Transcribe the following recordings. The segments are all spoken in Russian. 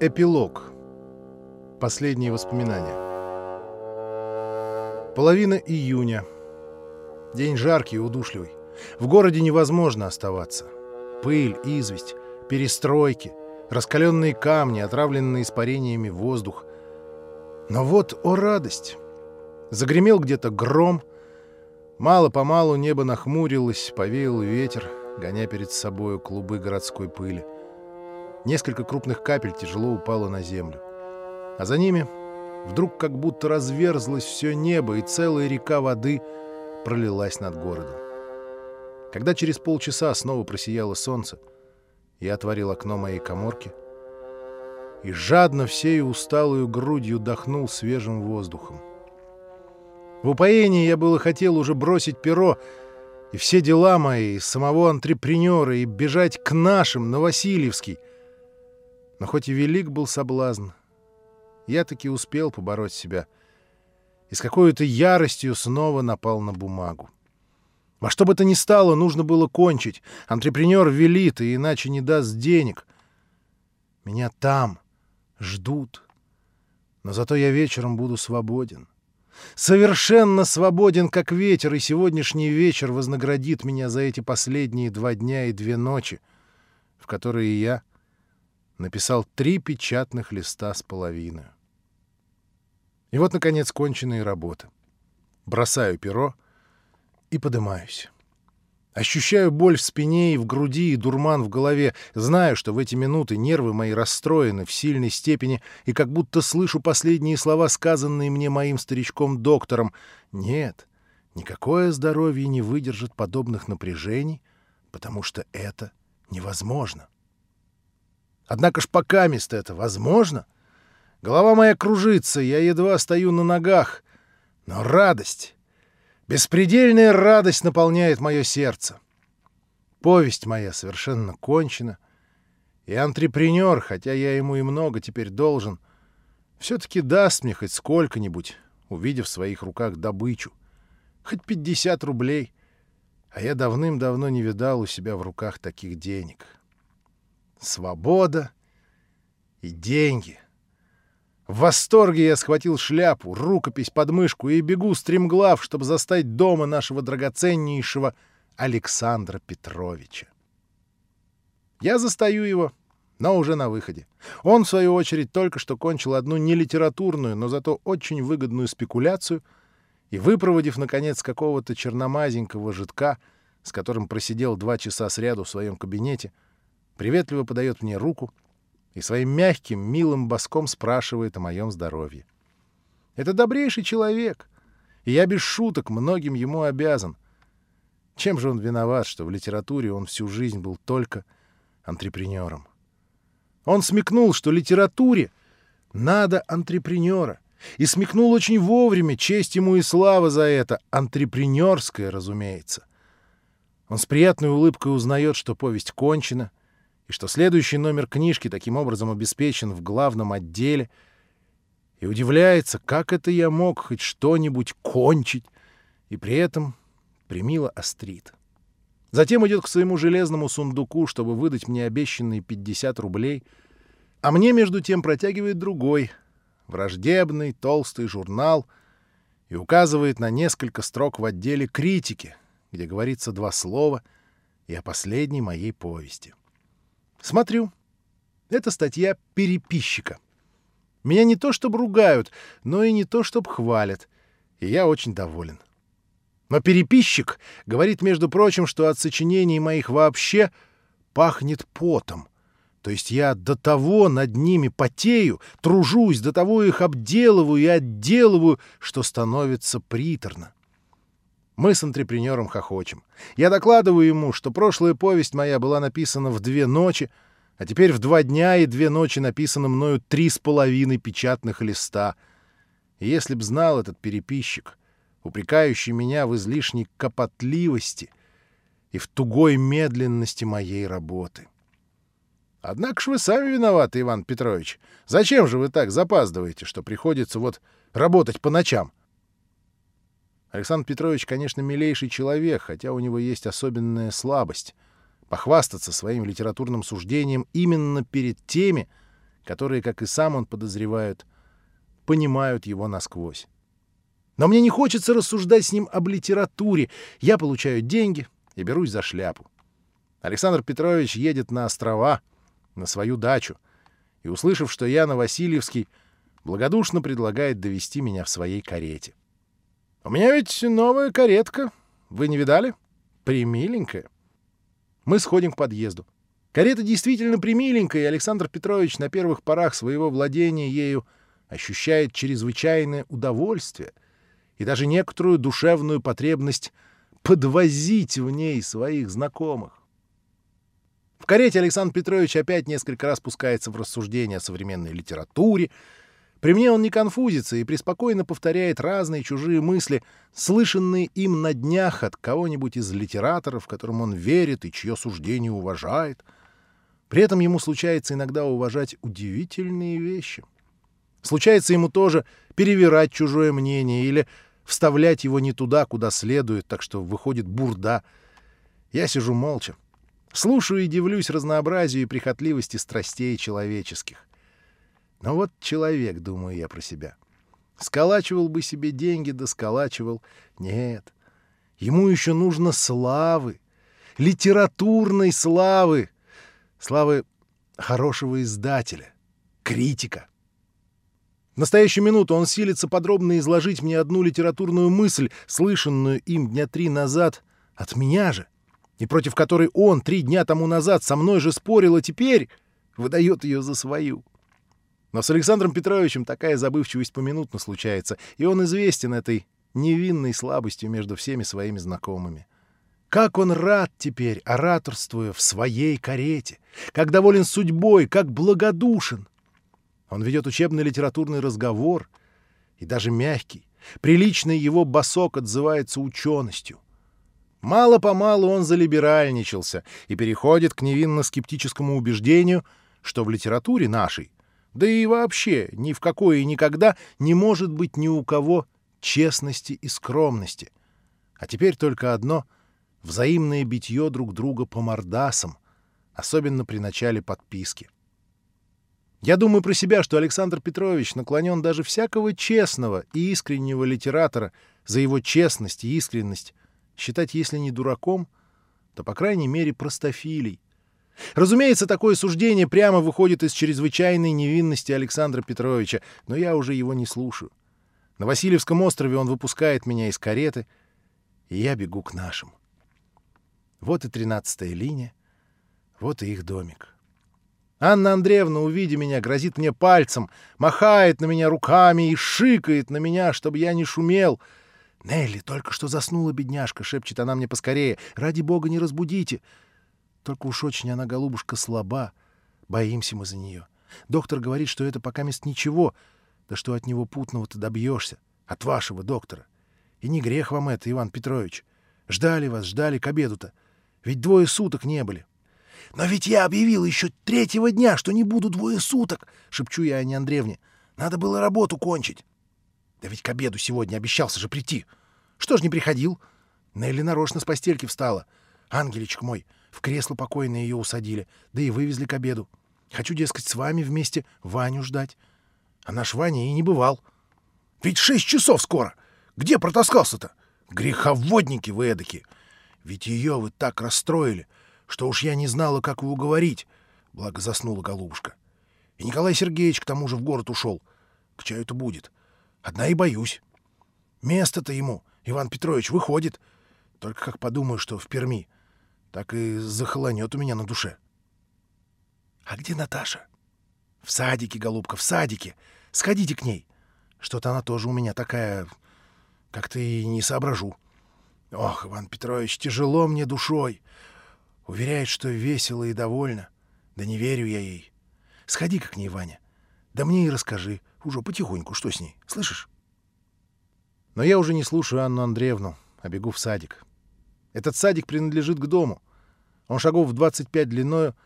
Эпилог. Последние воспоминания. Половина июня. День жаркий и удушливый. В городе невозможно оставаться. Пыль, известь, перестройки, раскаленные камни, отравленные испарениями воздух. Но вот, о радость! Загремел где-то гром. Мало-помалу небо нахмурилось, повеял ветер, гоня перед собою клубы городской пыли. Несколько крупных капель тяжело упало на землю. А за ними вдруг как будто разверзлось все небо, и целая река воды пролилась над городом. Когда через полчаса снова просияло солнце, я отворил окно моей коморки и жадно всею усталую грудью дохнул свежим воздухом. В упоении я было хотел уже бросить перо и все дела мои, и самого антрепренера, и бежать к нашим, на Васильевский, но хоть и велик был соблазн, я таки успел побороть себя и с какой-то яростью снова напал на бумагу. Во что бы то ни стало, нужно было кончить. Антрепренер велит, и иначе не даст денег. Меня там ждут. Но зато я вечером буду свободен. Совершенно свободен, как ветер, и сегодняшний вечер вознаградит меня за эти последние два дня и две ночи, в которые я написал три печатных листа с половиной. И вот, наконец, конченая работа. Бросаю перо и подымаюсь. Ощущаю боль в спине и в груди, и дурман в голове. Знаю, что в эти минуты нервы мои расстроены в сильной степени, и как будто слышу последние слова, сказанные мне моим старичком-доктором. Нет, никакое здоровье не выдержит подобных напряжений, потому что это невозможно. Однако ж пока место это возможно. Голова моя кружится, я едва стою на ногах. Но радость, беспредельная радость наполняет мое сердце. Повесть моя совершенно кончена. И антрепренер, хотя я ему и много теперь должен, все-таки даст мне хоть сколько-нибудь, увидев в своих руках добычу. Хоть 50 рублей. А я давным-давно не видал у себя в руках таких денег. — свобода и деньги. В восторге я схватил шляпу, рукопись под мышку и бегу стремглав, чтобы застать дома нашего драгоценнейшего Александра Петровича. Я застаю его, но уже на выходе. Он, в свою очередь, только что кончил одну нелитературную, но зато очень выгодную спекуляцию и, выпроводив, наконец, какого-то черномазенького жидка, с которым просидел два часа сряду в своем кабинете, — приветливо подает мне руку и своим мягким, милым боском спрашивает о моем здоровье. Это добрейший человек, и я без шуток многим ему обязан. Чем же он виноват, что в литературе он всю жизнь был только антрепренером? Он смекнул, что литературе надо антрепренера, и смекнул очень вовремя, честь ему и слава за это, антрепренерское, разумеется. Он с приятной улыбкой узнает, что повесть кончена, и что следующий номер книжки таким образом обеспечен в главном отделе, и удивляется, как это я мог хоть что-нибудь кончить, и при этом примило острит. Затем идет к своему железному сундуку, чтобы выдать мне обещанные 50 рублей, а мне, между тем, протягивает другой, враждебный, толстый журнал и указывает на несколько строк в отделе критики, где говорится два слова и о последней моей повести. Смотрю. Это статья переписчика. Меня не то чтобы ругают, но и не то чтобы хвалят. И я очень доволен. Но переписчик говорит, между прочим, что от сочинений моих вообще пахнет потом. То есть я до того над ними потею, тружусь, до того их обделываю и отделываю, что становится приторно. Мы с антрепренером хохочем. Я докладываю ему, что прошлая повесть моя была написана в две ночи, а теперь в два дня и две ночи написано мною три с половиной печатных листа. И если б знал этот переписчик, упрекающий меня в излишней копотливости и в тугой медленности моей работы. Однако ж вы сами виноваты, Иван Петрович. Зачем же вы так запаздываете, что приходится вот работать по ночам? Александр Петрович, конечно, милейший человек, хотя у него есть особенная слабость. похвастаться своим литературным суждением именно перед теми, которые, как и сам он подозревает, понимают его насквозь. Но мне не хочется рассуждать с ним об литературе. Я получаю деньги и берусь за шляпу. Александр Петрович едет на острова, на свою дачу, и, услышав, что я на Васильевский, благодушно предлагает довести меня в своей карете. «У меня ведь новая каретка. Вы не видали? Примиленькая». Мы сходим к подъезду. Карета действительно примиленькая, и Александр Петрович на первых порах своего владения ею ощущает чрезвычайное удовольствие и даже некоторую душевную потребность подвозить в ней своих знакомых. В карете Александр Петрович опять несколько раз пускается в рассуждения о современной литературе. При мне он не конфузится и преспокойно повторяет разные чужие мысли, слышанные им на днях от кого-нибудь из литераторов, которым он верит и чье суждение уважает. При этом ему случается иногда уважать удивительные вещи. Случается ему тоже перевирать чужое мнение или вставлять его не туда, куда следует, так что выходит бурда. Я сижу молча. Слушаю и дивлюсь разнообразию и прихотливости страстей человеческих. Но вот человек, думаю я про себя. Сколачивал бы себе деньги, да сколачивал. Нет, ему еще нужно славы, литературной славы, славы хорошего издателя, критика. В настоящую минуту он силится подробно изложить мне одну литературную мысль, слышанную им дня три назад от меня же — и против которой он три дня тому назад со мной же спорил, а теперь выдает ее за свою. Но с Александром Петровичем такая забывчивость поминутно случается, и он известен этой невинной слабостью между всеми своими знакомыми. Как он рад теперь, ораторствуя в своей карете, как доволен судьбой, как благодушен. Он ведет учебный литературный разговор, и даже мягкий, приличный его босок отзывается ученостью. Мало-помалу он залиберальничался и переходит к невинно-скептическому убеждению, что в литературе нашей, да и вообще ни в какой и никогда не может быть ни у кого честности и скромности. А теперь только одно — взаимное битье друг друга по мордасам, особенно при начале подписки. Я думаю про себя, что Александр Петрович наклонен даже всякого честного и искреннего литератора за его честность и искренность считать, если не дураком, то, по крайней мере, простофилей. Разумеется, такое суждение прямо выходит из чрезвычайной невинности Александра Петровича, но я уже его не слушаю. На Васильевском острове он выпускает меня из кареты, и я бегу к нашим. Вот и тринадцатая линия, вот и их домик. Анна Андреевна, увидя меня, грозит мне пальцем, махает на меня руками и шикает на меня, чтобы я не шумел — «Нелли, только что заснула бедняжка», — шепчет она мне поскорее. «Ради бога, не разбудите». Только уж очень она, голубушка, слаба. Боимся мы за нее. Доктор говорит, что это пока мест ничего, да что от него путного ты добьешься. От вашего доктора. И не грех вам это, Иван Петрович. Ждали вас, ждали к обеду-то. Ведь двое суток не были. «Но ведь я объявил еще третьего дня, что не буду двое суток!» — шепчу я Анне Андреевне. «Надо было работу кончить». «Да ведь к обеду сегодня обещался же прийти!» Что ж не приходил? Нелли нарочно с постельки встала. Ангелечек мой, в кресло покойное ее усадили, да и вывезли к обеду. Хочу, дескать, с вами вместе Ваню ждать. А наш Ваня и не бывал. Ведь шесть часов скоро. Где протаскался-то? Греховодники вы эдаки. Ведь ее вы так расстроили, что уж я не знала, как его уговорить. Благо заснула голубушка. И Николай Сергеевич к тому же в город ушел. К чаю-то будет. Одна и боюсь. Место-то ему Иван Петрович выходит. Только как подумаю, что в Перми, так и захолонет у меня на душе. А где Наташа? В садике, голубка, в садике. Сходите к ней. Что-то она тоже у меня такая... Как-то и не соображу. Ох, Иван Петрович, тяжело мне душой. Уверяет, что весело и довольно. Да не верю я ей. Сходи-ка к ней, Ваня. Да мне и расскажи. Уже потихоньку, что с ней. Слышишь? Но я уже не слушаю Анну Андреевну, а бегу в садик. Этот садик принадлежит к дому. Он шагов в 25 длиною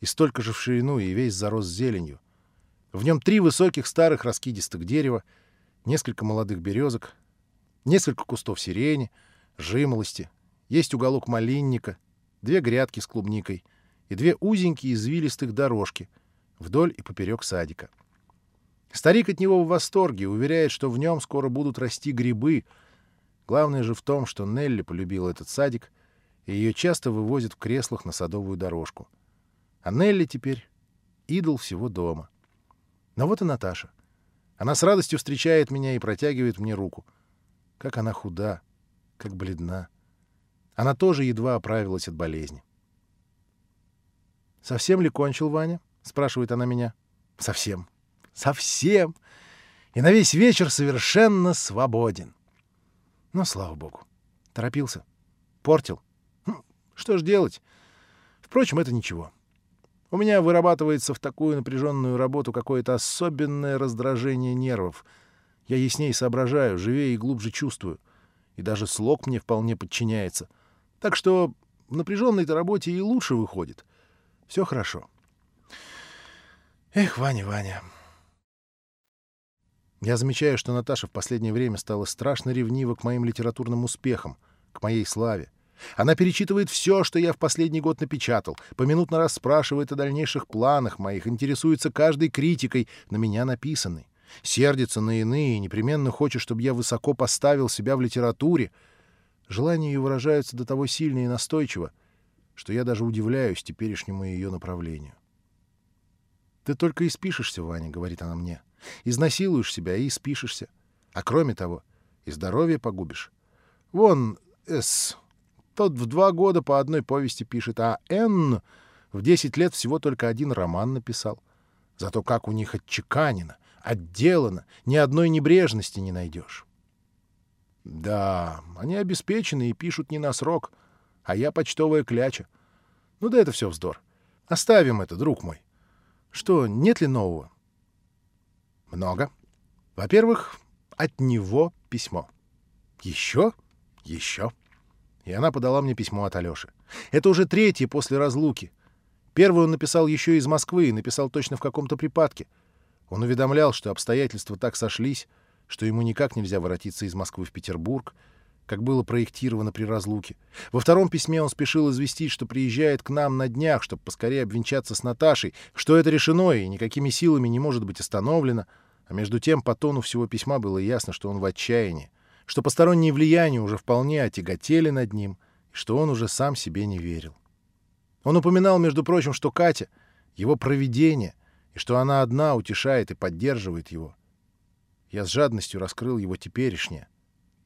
и столько же в ширину, и весь зарос зеленью. В нем три высоких старых раскидистых дерева, несколько молодых березок, несколько кустов сирени, жимолости, есть уголок малинника, две грядки с клубникой и две узенькие извилистых дорожки вдоль и поперек садика. Старик от него в восторге, уверяет, что в нем скоро будут расти грибы. Главное же в том, что Нелли полюбила этот садик, и ее часто вывозят в креслах на садовую дорожку. А Нелли теперь идол всего дома. Но вот и Наташа. Она с радостью встречает меня и протягивает мне руку. Как она худа, как бледна. Она тоже едва оправилась от болезни. «Совсем ли кончил Ваня?» — спрашивает она меня. «Совсем. Совсем. И на весь вечер совершенно свободен». Ну, слава богу. Торопился. Портил. Хм, что ж делать? Впрочем, это ничего. У меня вырабатывается в такую напряженную работу какое-то особенное раздражение нервов. Я яснее соображаю, живее и глубже чувствую. И даже слог мне вполне подчиняется. Так что в напряженной-то работе и лучше выходит. Все хорошо. Эх, Ваня, Ваня. Я замечаю, что Наташа в последнее время стала страшно ревнива к моим литературным успехам, к моей славе. Она перечитывает все, что я в последний год напечатал, поминутно расспрашивает о дальнейших планах моих, интересуется каждой критикой на меня написанной. Сердится на иные, непременно хочет, чтобы я высоко поставил себя в литературе. Желания ее выражаются до того сильно и настойчиво, что я даже удивляюсь теперешнему ее направлению. «Ты только и спишешься, Ваня», — говорит она мне. «Изнасилуешь себя и спишешься. А кроме того, и здоровье погубишь. Вон, С, тот в два года по одной повести пишет, а Н в десять лет всего только один роман написал. Зато как у них отчеканено, отделано, ни одной небрежности не найдешь. Да, они обеспечены и пишут не на срок, а я почтовая кляча. Ну да это все вздор. Оставим это, друг мой. Что, нет ли нового? Много. Во-первых, от него письмо. Еще? Еще. И она подала мне письмо от Алёши. Это уже третье после разлуки. Первый он написал еще из Москвы и написал точно в каком-то припадке. Он уведомлял, что обстоятельства так сошлись, что ему никак нельзя воротиться из Москвы в Петербург, как было проектировано при разлуке. Во втором письме он спешил известить, что приезжает к нам на днях, чтобы поскорее обвенчаться с Наташей, что это решено и никакими силами не может быть остановлено. А между тем по тону всего письма было ясно, что он в отчаянии что посторонние влияния уже вполне отяготели над ним, и что он уже сам себе не верил. Он упоминал, между прочим, что Катя — его провидение, и что она одна утешает и поддерживает его. Я с жадностью раскрыл его теперешнее,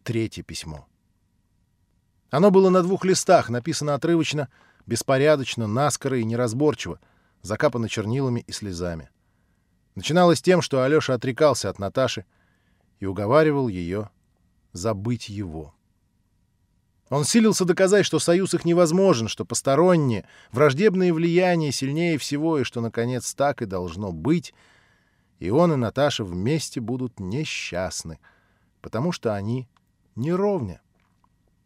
третье письмо. Оно было на двух листах, написано отрывочно, беспорядочно, наскоро и неразборчиво, закапано чернилами и слезами. Начиналось тем, что Алёша отрекался от Наташи и уговаривал ее забыть его. Он силился доказать, что союз их невозможен, что посторонние, враждебные влияния сильнее всего, и что, наконец, так и должно быть, и он и Наташа вместе будут несчастны, потому что они не ровня.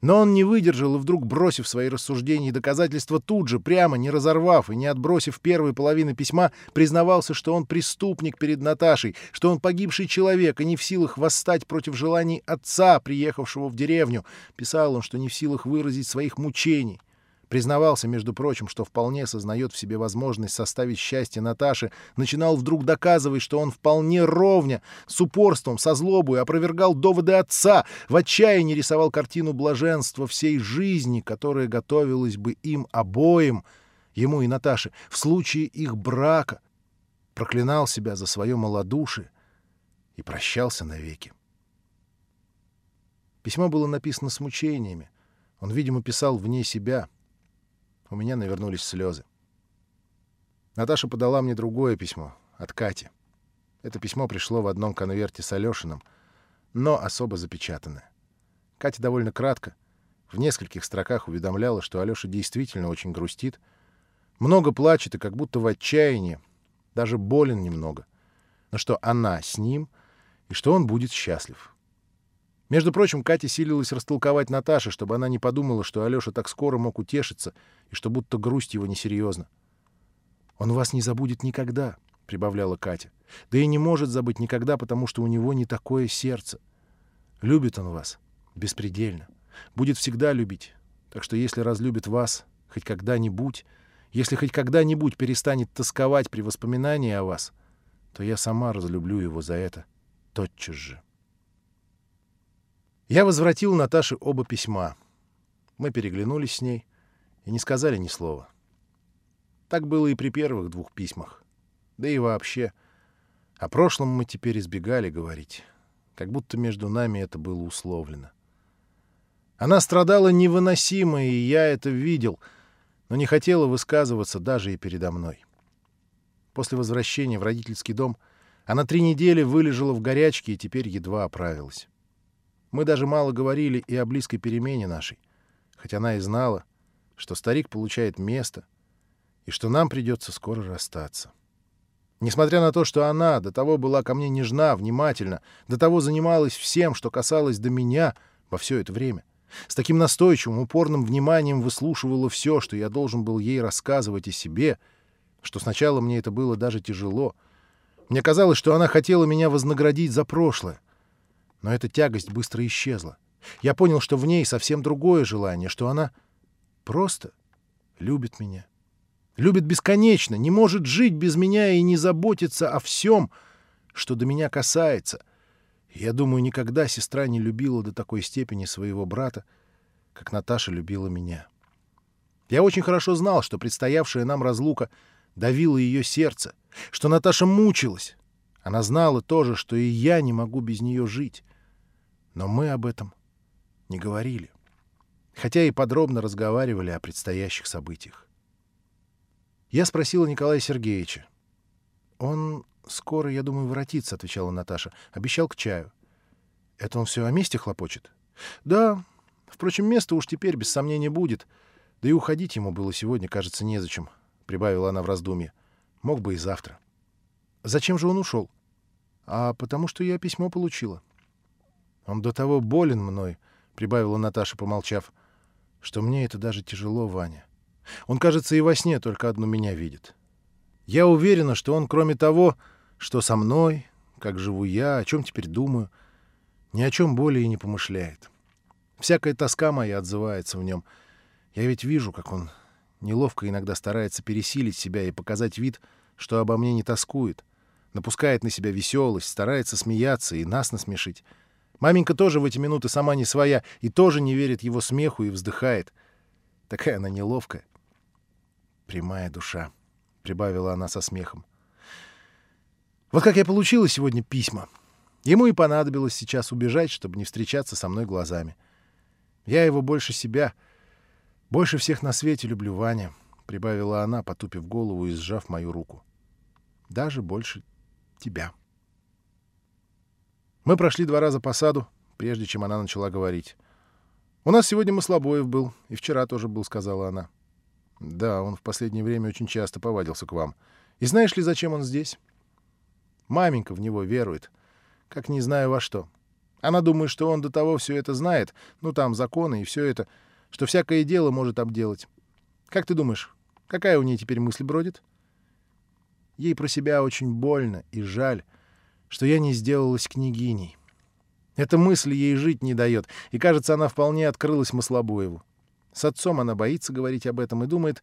Но он не выдержал и вдруг, бросив свои рассуждения и доказательства тут же, прямо, не разорвав и не отбросив первой половины письма, признавался, что он преступник перед Наташей, что он погибший человек и не в силах восстать против желаний отца, приехавшего в деревню. Писал он, что не в силах выразить своих мучений. Признавался, между прочим, что вполне сознает в себе возможность составить счастье Наташи, начинал вдруг доказывать, что он вполне ровня, с упорством, со злобой, опровергал доводы отца, в отчаянии рисовал картину блаженства всей жизни, которая готовилась бы им обоим, ему и Наташе, в случае их брака, проклинал себя за свое малодушие и прощался навеки. Письмо было написано с мучениями. Он, видимо, писал вне себя — у меня навернулись слезы. Наташа подала мне другое письмо от Кати. Это письмо пришло в одном конверте с Алешиным, но особо запечатанное. Катя довольно кратко, в нескольких строках уведомляла, что Алёша действительно очень грустит, много плачет и как будто в отчаянии, даже болен немного, но что она с ним и что он будет счастлив. Между прочим, Катя силилась растолковать Наташе, чтобы она не подумала, что Алёша так скоро мог утешиться, и что будто грусть его несерьезна. «Он вас не забудет никогда», — прибавляла Катя. «Да и не может забыть никогда, потому что у него не такое сердце. Любит он вас беспредельно, будет всегда любить, так что если разлюбит вас, хоть когда-нибудь, если хоть когда-нибудь перестанет тосковать при воспоминании о вас, то я сама разлюблю его за это тотчас же. Я возвратил Наташе оба письма. Мы переглянулись с ней и не сказали ни слова. Так было и при первых двух письмах. Да и вообще. О прошлом мы теперь избегали говорить, как будто между нами это было условлено. Она страдала невыносимо, и я это видел, но не хотела высказываться даже и передо мной. После возвращения в родительский дом она три недели вылежала в горячке и теперь едва оправилась. Мы даже мало говорили и о близкой перемене нашей, хоть она и знала, что старик получает место и что нам придется скоро расстаться. Несмотря на то, что она до того была ко мне нежна, внимательна, до того занималась всем, что касалось до меня во все это время, с таким настойчивым, упорным вниманием выслушивала все, что я должен был ей рассказывать о себе, что сначала мне это было даже тяжело. Мне казалось, что она хотела меня вознаградить за прошлое. Но эта тягость быстро исчезла. Я понял, что в ней совсем другое желание, что она просто любит меня любит бесконечно, не может жить без меня и не заботиться о всем, что до меня касается. я думаю, никогда сестра не любила до такой степени своего брата, как Наташа любила меня. Я очень хорошо знал, что предстоявшая нам разлука давила ее сердце, что Наташа мучилась. Она знала тоже, что и я не могу без нее жить. Но мы об этом не говорили, хотя и подробно разговаривали о предстоящих событиях. Я спросила Николая Сергеевича. «Он скоро, я думаю, воротится», — отвечала Наташа. «Обещал к чаю». «Это он все о месте хлопочет?» «Да. Впрочем, место уж теперь, без сомнения, будет. Да и уходить ему было сегодня, кажется, незачем», — прибавила она в раздумье. «Мог бы и завтра». «Зачем же он ушел?» «А потому что я письмо получила». «Он до того болен мной», — прибавила Наташа, помолчав, — «что мне это даже тяжело, Ваня. Он, кажется, и во сне только одну меня видит. Я уверена, что он, кроме того, что со мной, как живу я, о чем теперь думаю, ни о чем более и не помышляет. Всякая тоска моя отзывается в нем. Я ведь вижу, как он неловко иногда старается пересилить себя и показать вид, что обо мне не тоскует. Напускает на себя веселость, старается смеяться и нас насмешить. Маменька тоже в эти минуты сама не своя и тоже не верит его смеху и вздыхает. Такая она неловкая. Прямая душа, — прибавила она со смехом. Вот как я получила сегодня письма. Ему и понадобилось сейчас убежать, чтобы не встречаться со мной глазами. Я его больше себя, больше всех на свете люблю, Ваня, — прибавила она, потупив голову и сжав мою руку. Даже больше тебя. Мы прошли два раза по саду, прежде чем она начала говорить. «У нас сегодня Маслобоев был, и вчера тоже был», — сказала она. Да, он в последнее время очень часто повадился к вам. И знаешь ли, зачем он здесь? Маменька в него верует. Как не знаю во что. Она думает, что он до того все это знает, ну там законы и все это, что всякое дело может обделать. Как ты думаешь, какая у нее теперь мысль бродит? Ей про себя очень больно и жаль, что я не сделалась княгиней. Эта мысль ей жить не дает, и, кажется, она вполне открылась Маслобоеву. С отцом она боится говорить об этом и думает,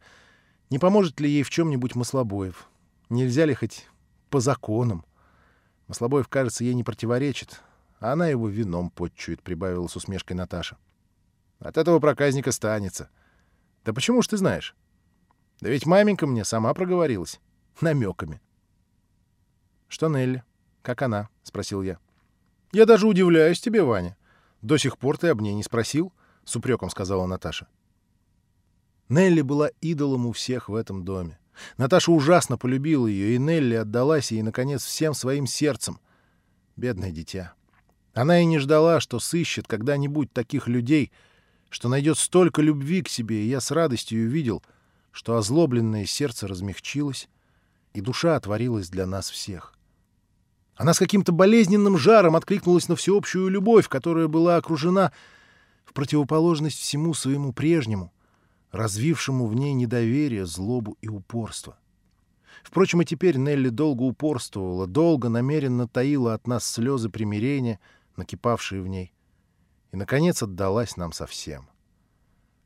не поможет ли ей в чем-нибудь Маслобоев. Нельзя ли хоть по законам? Маслобоев, кажется, ей не противоречит, а она его вином подчует, — прибавила с усмешкой Наташа. От этого проказника станется. Да почему ж ты знаешь? Да ведь маменька мне сама проговорилась. намеками. Что Нелли? Как она? — спросил я. Я даже удивляюсь тебе, Ваня. До сих пор ты об ней не спросил, — с упреком сказала Наташа. Нелли была идолом у всех в этом доме. Наташа ужасно полюбила ее, и Нелли отдалась ей, наконец, всем своим сердцем. Бедное дитя. Она и не ждала, что сыщет когда-нибудь таких людей, что найдет столько любви к себе, и я с радостью увидел, что озлобленное сердце размягчилось, и душа отворилась для нас всех. Она с каким-то болезненным жаром откликнулась на всеобщую любовь, которая была окружена в противоположность всему своему прежнему, развившему в ней недоверие, злобу и упорство. Впрочем, и теперь Нелли долго упорствовала, долго намеренно таила от нас слезы примирения, накипавшие в ней, и, наконец, отдалась нам совсем.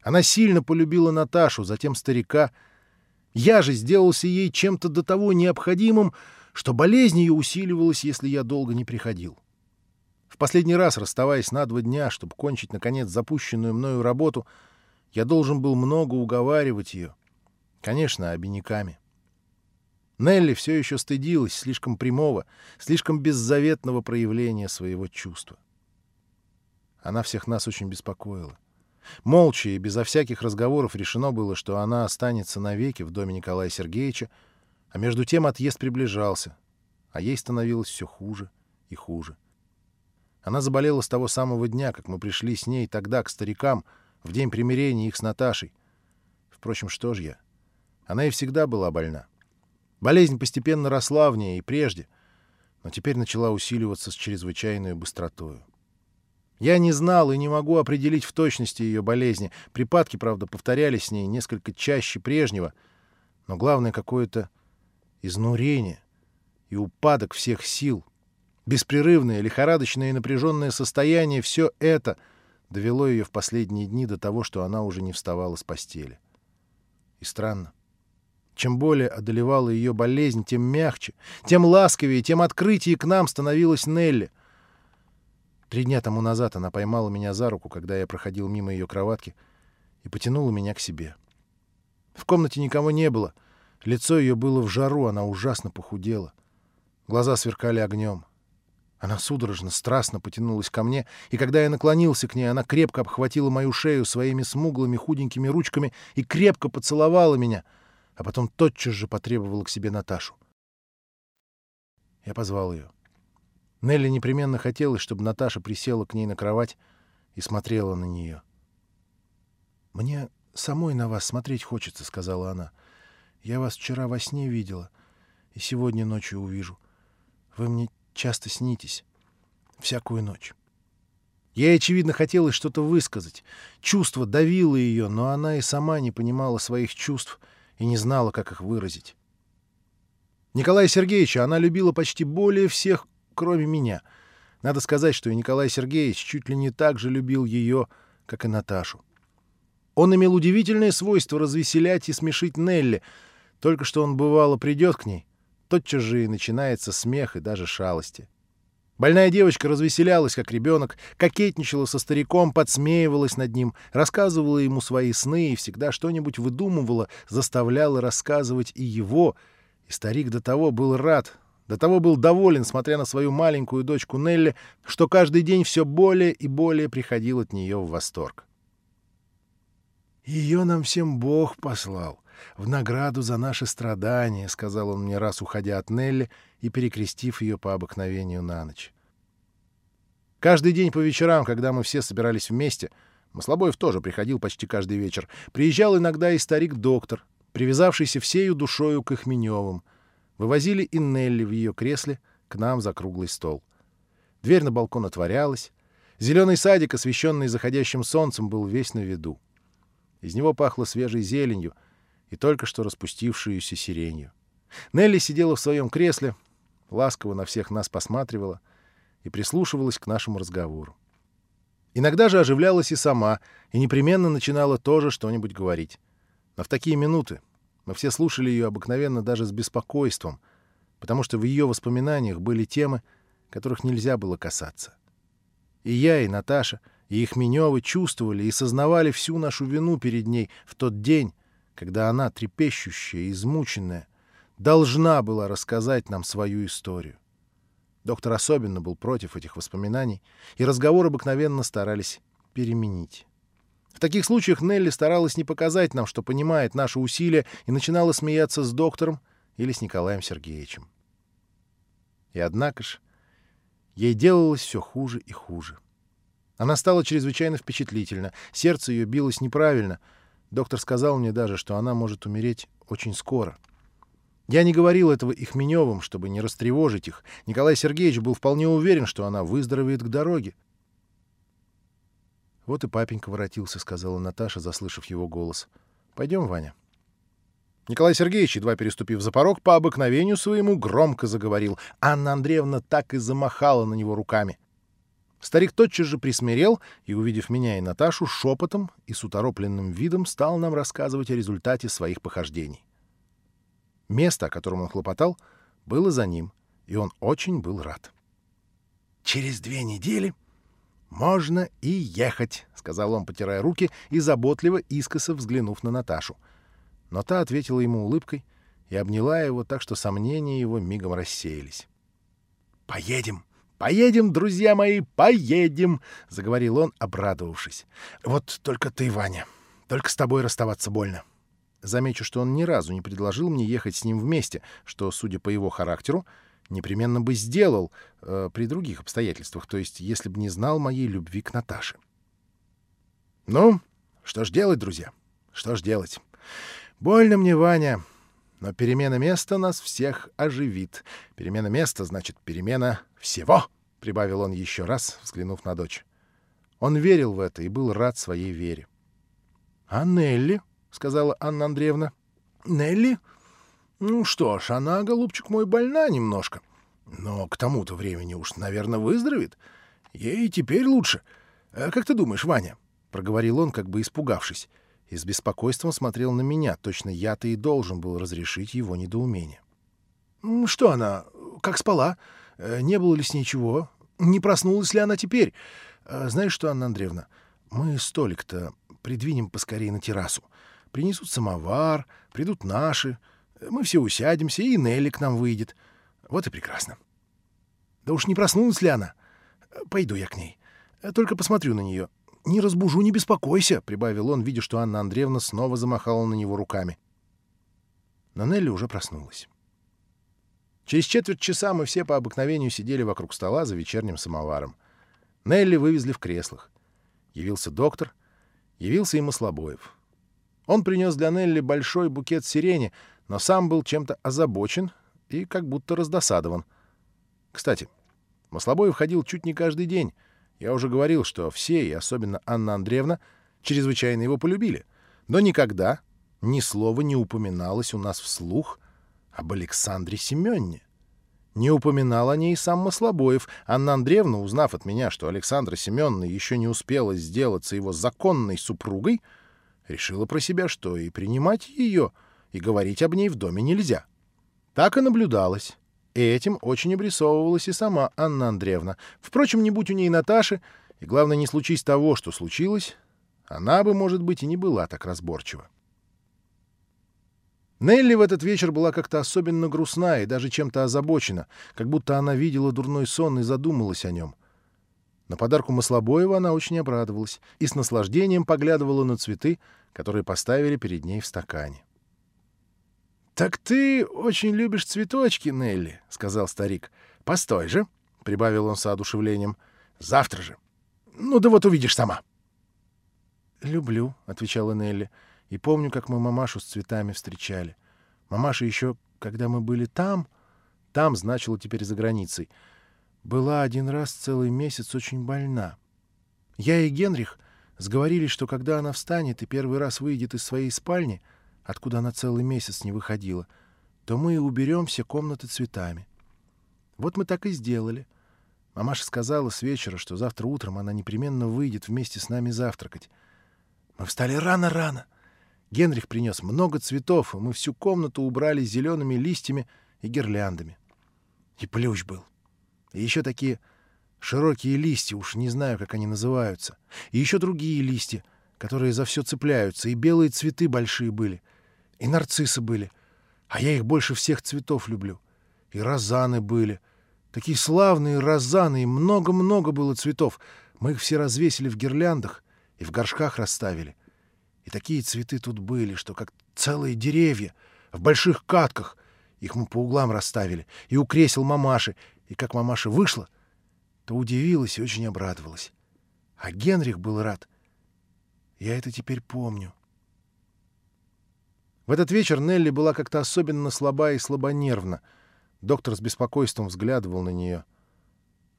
Она сильно полюбила Наташу, затем старика. Я же сделался ей чем-то до того необходимым, что болезнь ее усиливалась, если я долго не приходил. В последний раз, расставаясь на два дня, чтобы кончить, наконец, запущенную мною работу, я должен был много уговаривать ее. Конечно, обиняками. Нелли все еще стыдилась слишком прямого, слишком беззаветного проявления своего чувства. Она всех нас очень беспокоила. Молча и безо всяких разговоров решено было, что она останется навеки в доме Николая Сергеевича, а между тем отъезд приближался, а ей становилось все хуже и хуже. Она заболела с того самого дня, как мы пришли с ней тогда к старикам, в день примирения их с Наташей. Впрочем, что ж я? Она и всегда была больна. Болезнь постепенно росла в ней и прежде, но теперь начала усиливаться с чрезвычайной быстротою. Я не знал и не могу определить в точности ее болезни. Припадки, правда, повторялись с ней несколько чаще прежнего, но главное какое-то изнурение и упадок всех сил. Беспрерывное, лихорадочное и напряженное состояние — все это довело ее в последние дни до того, что она уже не вставала с постели. И странно. Чем более одолевала ее болезнь, тем мягче, тем ласковее, тем открытие к нам становилась Нелли. Три дня тому назад она поймала меня за руку, когда я проходил мимо ее кроватки, и потянула меня к себе. В комнате никого не было. Лицо ее было в жару, она ужасно похудела. Глаза сверкали огнем. Она судорожно, страстно потянулась ко мне, и когда я наклонился к ней, она крепко обхватила мою шею своими смуглыми худенькими ручками и крепко поцеловала меня — а потом тотчас же потребовала к себе Наташу. Я позвал ее. Нелли непременно хотелось, чтобы Наташа присела к ней на кровать и смотрела на нее. «Мне самой на вас смотреть хочется», — сказала она. «Я вас вчера во сне видела и сегодня ночью увижу. Вы мне часто снитесь. Всякую ночь». Ей, очевидно, хотелось что-то высказать. Чувство давило ее, но она и сама не понимала своих чувств — и не знала, как их выразить. Николая Сергеевича она любила почти более всех, кроме меня. Надо сказать, что и Николай Сергеевич чуть ли не так же любил ее, как и Наташу. Он имел удивительное свойство развеселять и смешить Нелли. Только что он, бывало, придет к ней, тотчас же и начинается смех и даже шалости. Больная девочка развеселялась, как ребенок, кокетничала со стариком, подсмеивалась над ним, рассказывала ему свои сны и всегда что-нибудь выдумывала, заставляла рассказывать и его. И старик до того был рад, до того был доволен, смотря на свою маленькую дочку Нелли, что каждый день все более и более приходил от нее в восторг. «Ее нам всем Бог послал, в награду за наши страдания», — сказал он мне раз, уходя от Нелли и перекрестив ее по обыкновению на ночь. Каждый день по вечерам, когда мы все собирались вместе, Маслобоев тоже приходил почти каждый вечер, приезжал иногда и старик-доктор, привязавшийся всею душою к Ихменевым. Вывозили и Нелли в ее кресле к нам за круглый стол. Дверь на балкон отворялась. Зеленый садик, освещенный заходящим солнцем, был весь на виду. Из него пахло свежей зеленью и только что распустившуюся сиренью. Нелли сидела в своем кресле, ласково на всех нас посматривала и прислушивалась к нашему разговору. Иногда же оживлялась и сама, и непременно начинала тоже что-нибудь говорить. Но в такие минуты мы все слушали ее обыкновенно даже с беспокойством, потому что в ее воспоминаниях были темы, которых нельзя было касаться. И я, и Наташа, и их Менёвы чувствовали и сознавали всю нашу вину перед ней в тот день, когда она, трепещущая и измученная, должна была рассказать нам свою историю. Доктор особенно был против этих воспоминаний, и разговор обыкновенно старались переменить. В таких случаях Нелли старалась не показать нам, что понимает наши усилия, и начинала смеяться с доктором или с Николаем Сергеевичем. И однако ж, ей делалось все хуже и хуже. Она стала чрезвычайно впечатлительна, сердце ее билось неправильно. Доктор сказал мне даже, что она может умереть очень скоро — я не говорил этого Ихменевым, чтобы не растревожить их. Николай Сергеевич был вполне уверен, что она выздоровеет к дороге. «Вот и папенька воротился», — сказала Наташа, заслышав его голос. «Пойдем, Ваня». Николай Сергеевич, едва переступив за порог, по обыкновению своему громко заговорил. Анна Андреевна так и замахала на него руками. Старик тотчас же присмирел и, увидев меня и Наташу, шепотом и с уторопленным видом стал нам рассказывать о результате своих похождений. Место, о котором он хлопотал, было за ним, и он очень был рад. «Через две недели можно и ехать», — сказал он, потирая руки и заботливо искоса взглянув на Наташу. Но та ответила ему улыбкой и обняла его так, что сомнения его мигом рассеялись. «Поедем!» «Поедем, друзья мои, поедем!» — заговорил он, обрадовавшись. «Вот только ты, Ваня, только с тобой расставаться больно». Замечу, что он ни разу не предложил мне ехать с ним вместе, что, судя по его характеру, непременно бы сделал э, при других обстоятельствах, то есть если бы не знал моей любви к Наташе. «Ну, что ж делать, друзья? Что ж делать? Больно мне, Ваня, но перемена места нас всех оживит. Перемена места значит перемена всего, — прибавил он еще раз, взглянув на дочь. Он верил в это и был рад своей вере. — А Нелли? — сказала Анна Андреевна. — Нелли? Ну что ж, она, голубчик мой, больна немножко. Но к тому-то времени уж, наверное, выздоровеет. Ей теперь лучше. А как ты думаешь, Ваня? — проговорил он, как бы испугавшись и с беспокойством смотрел на меня. Точно я-то и должен был разрешить его недоумение. «Что она? Как спала? Э, не было ли с ней чего? Не проснулась ли она теперь? Э, знаешь что, Анна Андреевна, мы столик-то придвинем поскорее на террасу. Принесут самовар, придут наши. Мы все усядемся, и Нелли к нам выйдет. Вот и прекрасно. Да уж не проснулась ли она? Пойду я к ней. Только посмотрю на нее не разбужу, не беспокойся», — прибавил он, видя, что Анна Андреевна снова замахала на него руками. Но Нелли уже проснулась. Через четверть часа мы все по обыкновению сидели вокруг стола за вечерним самоваром. Нелли вывезли в креслах. Явился доктор, явился и Маслобоев. Он принес для Нелли большой букет сирени, но сам был чем-то озабочен и как будто раздосадован. Кстати, Маслобоев ходил чуть не каждый день — я уже говорил, что все, и особенно Анна Андреевна, чрезвычайно его полюбили. Но никогда ни слова не упоминалось у нас вслух об Александре Семенне. Не упоминал о ней сам Маслобоев. Анна Андреевна, узнав от меня, что Александра Семеновна еще не успела сделаться его законной супругой, решила про себя, что и принимать ее, и говорить об ней в доме нельзя. Так и наблюдалось. И этим очень обрисовывалась и сама Анна Андреевна. Впрочем, не будь у ней Наташи, и, главное, не случись того, что случилось, она бы, может быть, и не была так разборчива. Нелли в этот вечер была как-то особенно грустна и даже чем-то озабочена, как будто она видела дурной сон и задумалась о нем. На подарку Маслобоева она очень обрадовалась и с наслаждением поглядывала на цветы, которые поставили перед ней в стакане. «Так ты очень любишь цветочки, Нелли», — сказал старик. «Постой же», — прибавил он с одушевлением. «Завтра же. Ну да вот увидишь сама». «Люблю», — отвечала Нелли. «И помню, как мы мамашу с цветами встречали. Мамаша еще, когда мы были там, там значило теперь за границей, была один раз целый месяц очень больна. Я и Генрих сговорились, что когда она встанет и первый раз выйдет из своей спальни — откуда она целый месяц не выходила, то мы и уберем все комнаты цветами. Вот мы так и сделали. Мамаша сказала с вечера, что завтра утром она непременно выйдет вместе с нами завтракать. Мы встали рано-рано. Генрих принес много цветов, и мы всю комнату убрали зелеными листьями и гирляндами. И плющ был. И еще такие широкие листья, уж не знаю, как они называются. И еще другие листья, которые за все цепляются, и белые цветы большие были. И нарциссы были. А я их больше всех цветов люблю. И розаны были. Такие славные розаны, и много-много было цветов. Мы их все развесили в гирляндах и в горшках расставили. И такие цветы тут были, что как целые деревья, в больших катках. Их мы по углам расставили. И у кресел мамаши. И как мамаша вышла, то удивилась и очень обрадовалась. А Генрих был рад. Я это теперь помню. В этот вечер Нелли была как-то особенно слаба и слабонервна. Доктор с беспокойством взглядывал на нее.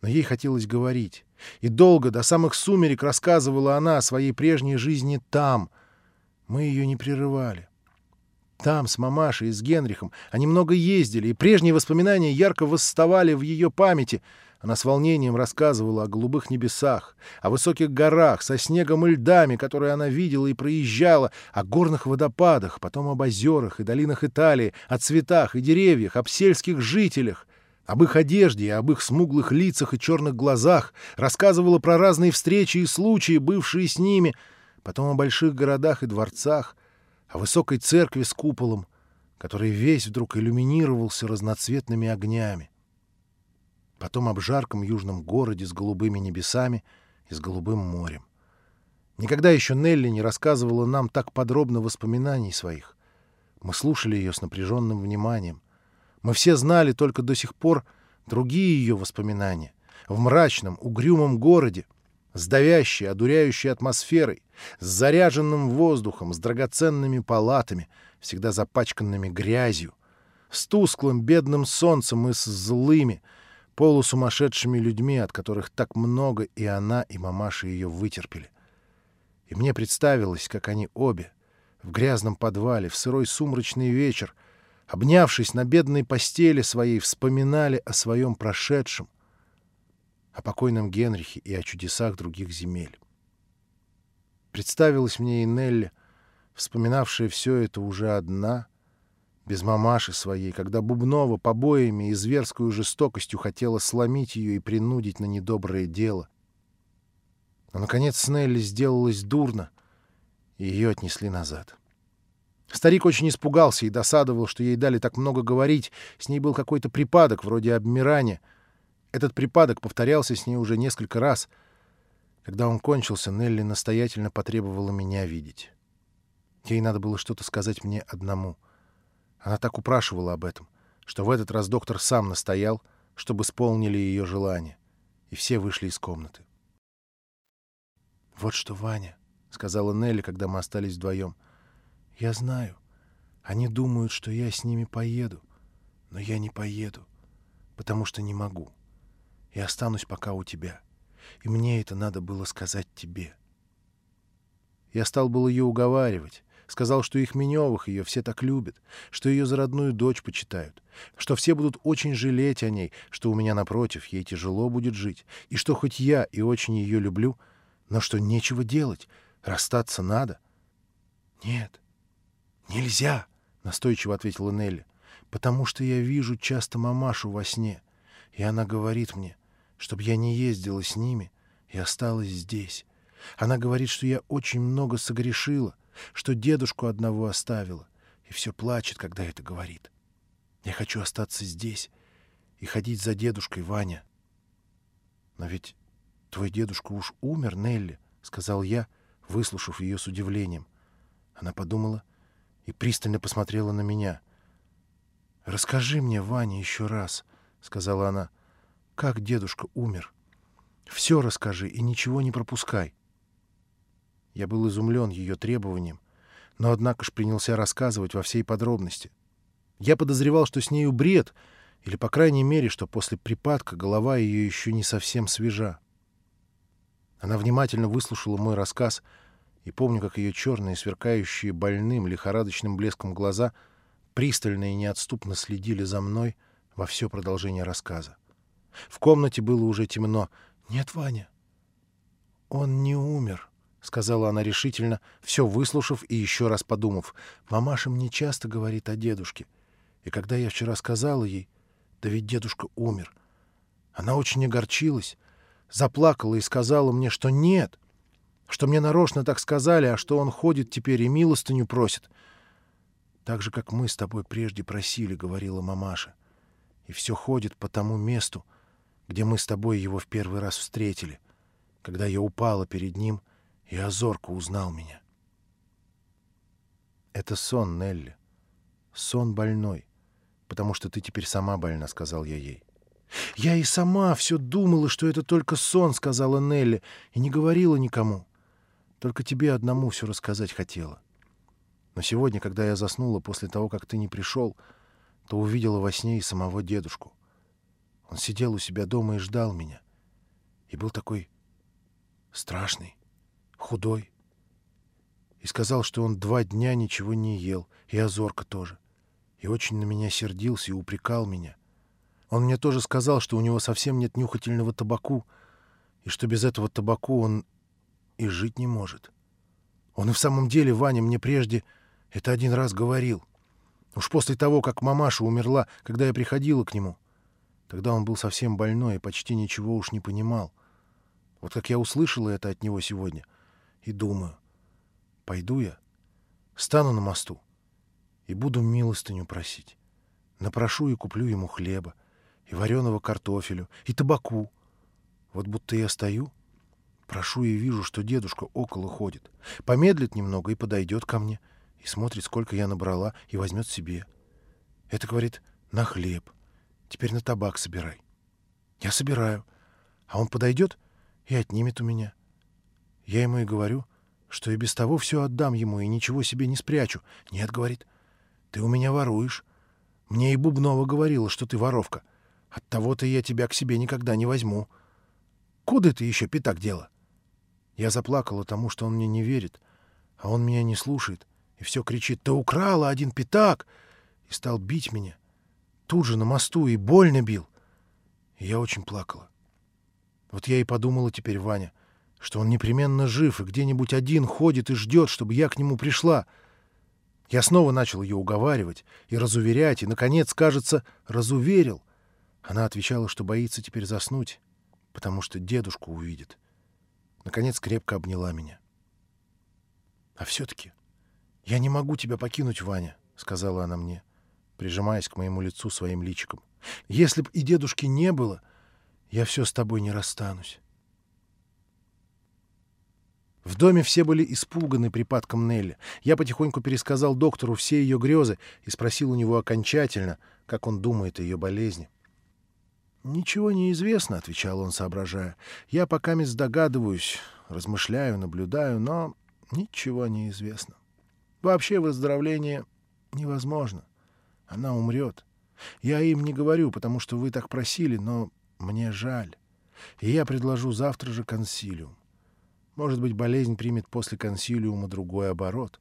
Но ей хотелось говорить. И долго, до самых сумерек, рассказывала она о своей прежней жизни там. Мы ее не прерывали. Там, с мамашей и с Генрихом, они много ездили, и прежние воспоминания ярко восставали в ее памяти. Она с волнением рассказывала о голубых небесах, о высоких горах со снегом и льдами, которые она видела и проезжала, о горных водопадах, потом об озерах и долинах Италии, о цветах и деревьях, об сельских жителях об их одежде и об их смуглых лицах и черных глазах, рассказывала про разные встречи и случаи, бывшие с ними, потом о больших городах и дворцах, о высокой церкви с куполом, который весь вдруг иллюминировался разноцветными огнями, потом об жарком южном городе с голубыми небесами и с голубым морем. Никогда еще Нелли не рассказывала нам так подробно воспоминаний своих. Мы слушали ее с напряженным вниманием — мы все знали только до сих пор другие ее воспоминания. В мрачном, угрюмом городе, с давящей, одуряющей атмосферой, с заряженным воздухом, с драгоценными палатами, всегда запачканными грязью, с тусклым бедным солнцем и с злыми, полусумасшедшими людьми, от которых так много и она, и мамаша ее вытерпели. И мне представилось, как они обе в грязном подвале, в сырой сумрачный вечер, обнявшись на бедной постели своей, вспоминали о своем прошедшем, о покойном Генрихе и о чудесах других земель. Представилась мне и Нелли, вспоминавшая все это уже одна, без мамаши своей, когда Бубнова побоями и зверскую жестокостью хотела сломить ее и принудить на недоброе дело. Но, наконец, с Нелли сделалось дурно, и ее отнесли назад. Старик очень испугался и досадовал, что ей дали так много говорить. С ней был какой-то припадок, вроде обмирания. Этот припадок повторялся с ней уже несколько раз. Когда он кончился, Нелли настоятельно потребовала меня видеть. Ей надо было что-то сказать мне одному. Она так упрашивала об этом, что в этот раз доктор сам настоял, чтобы исполнили ее желание. И все вышли из комнаты. «Вот что, Ваня», — сказала Нелли, когда мы остались вдвоем, — я знаю. Они думают, что я с ними поеду. Но я не поеду, потому что не могу. Я останусь пока у тебя. И мне это надо было сказать тебе. Я стал было ее уговаривать. Сказал, что их Меневых ее все так любят, что ее за родную дочь почитают, что все будут очень жалеть о ней, что у меня напротив ей тяжело будет жить, и что хоть я и очень ее люблю, но что нечего делать, расстаться надо. Нет, «Нельзя!» — настойчиво ответила Нелли. «Потому что я вижу часто мамашу во сне, и она говорит мне, чтобы я не ездила с ними и осталась здесь. Она говорит, что я очень много согрешила, что дедушку одного оставила, и все плачет, когда это говорит. Я хочу остаться здесь и ходить за дедушкой, Ваня». «Но ведь твой дедушка уж умер, Нелли», — сказал я, выслушав ее с удивлением. Она подумала — и пристально посмотрела на меня. «Расскажи мне, Ваня, еще раз», — сказала она, — «как дедушка умер. Все расскажи и ничего не пропускай». Я был изумлен ее требованием, но, однако ж, принялся рассказывать во всей подробности. Я подозревал, что с нею бред, или, по крайней мере, что после припадка голова ее еще не совсем свежа. Она внимательно выслушала мой рассказ — и помню, как ее черные, сверкающие больным, лихорадочным блеском глаза пристально и неотступно следили за мной во все продолжение рассказа. В комнате было уже темно. «Нет, Ваня, он не умер», — сказала она решительно, все выслушав и еще раз подумав. «Мамаша мне часто говорит о дедушке. И когда я вчера сказала ей, да ведь дедушка умер, она очень огорчилась, заплакала и сказала мне, что нет, что мне нарочно так сказали, а что он ходит теперь и милостыню просит. Так же, как мы с тобой прежде просили, — говорила мамаша, — и все ходит по тому месту, где мы с тобой его в первый раз встретили, когда я упала перед ним, и Азорка узнал меня. Это сон, Нелли. Сон больной, потому что ты теперь сама больна, — сказал я ей. «Я и сама все думала, что это только сон», — сказала Нелли, — «и не говорила никому». Только тебе одному все рассказать хотела. Но сегодня, когда я заснула после того, как ты не пришел, то увидела во сне и самого дедушку. Он сидел у себя дома и ждал меня. И был такой страшный, худой. и сказал, что он два дня ничего не ел, и Азорка тоже. И очень на меня сердился и упрекал меня. Он мне тоже сказал, что у него совсем нет нюхательного табаку, и что без этого табаку он и жить не может. Он и в самом деле, Ваня, мне прежде это один раз говорил. Уж после того, как мамаша умерла, когда я приходила к нему. Тогда он был совсем больной и почти ничего уж не понимал. Вот как я услышала это от него сегодня, и думаю, Пойду я, стану на мосту и буду милостыню просить. Напрошу и куплю ему хлеба, и вареного картофелю, и табаку. Вот будто я стою, прошу и вижу, что дедушка около ходит. Помедлит немного и подойдет ко мне, и смотрит, сколько я набрала, и возьмет себе. Это, говорит, на хлеб. Теперь на табак собирай. Я собираю. А он подойдет и отнимет у меня. Я ему и говорю, что и без того все отдам ему и ничего себе не спрячу. Нет, говорит, ты у меня воруешь. Мне и Бубнова говорила, что ты воровка. От того-то я тебя к себе никогда не возьму. Куда ты еще пятак дела? Я заплакала тому, что он мне не верит, а он меня не слушает и все кричит «Ты украла один пятак!» и стал бить меня. Тут же на мосту и больно бил. И я очень плакала. Вот я и подумала теперь, Ваня — что он непременно жив и где-нибудь один ходит и ждет, чтобы я к нему пришла. Я снова начал ее уговаривать и разуверять, и, наконец, кажется, разуверил. Она отвечала, что боится теперь заснуть, потому что дедушку увидит. Наконец крепко обняла меня. — А все-таки я не могу тебя покинуть, Ваня, — сказала она мне, прижимаясь к моему лицу своим личиком. — Если б и дедушки не было, я все с тобой не расстанусь. В доме все были испуганы припадком Нелли. Я потихоньку пересказал доктору все ее грезы и спросил у него окончательно, как он думает о ее болезни. «Ничего не известно», — отвечал он, соображая. «Я пока мисс догадываюсь, размышляю, наблюдаю, но ничего не известно. Вообще выздоровление невозможно. Она умрет. Я им не говорю, потому что вы так просили, но мне жаль. И я предложу завтра же консилиум. Может быть, болезнь примет после консилиума другой оборот.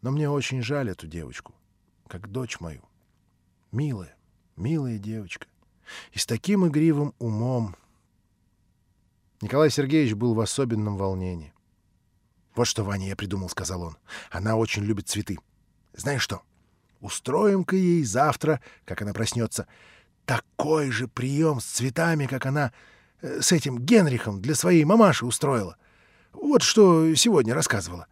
Но мне очень жаль эту девочку, как дочь мою. Милая, милая девочка. И с таким игривым умом. Николай Сергеевич был в особенном волнении. «Вот что, Ваня, я придумал», — сказал он. «Она очень любит цветы. Знаешь что? Устроим-ка ей завтра, как она проснется, такой же прием с цветами, как она э, с этим Генрихом для своей мамаши устроила. Вот что сегодня рассказывала.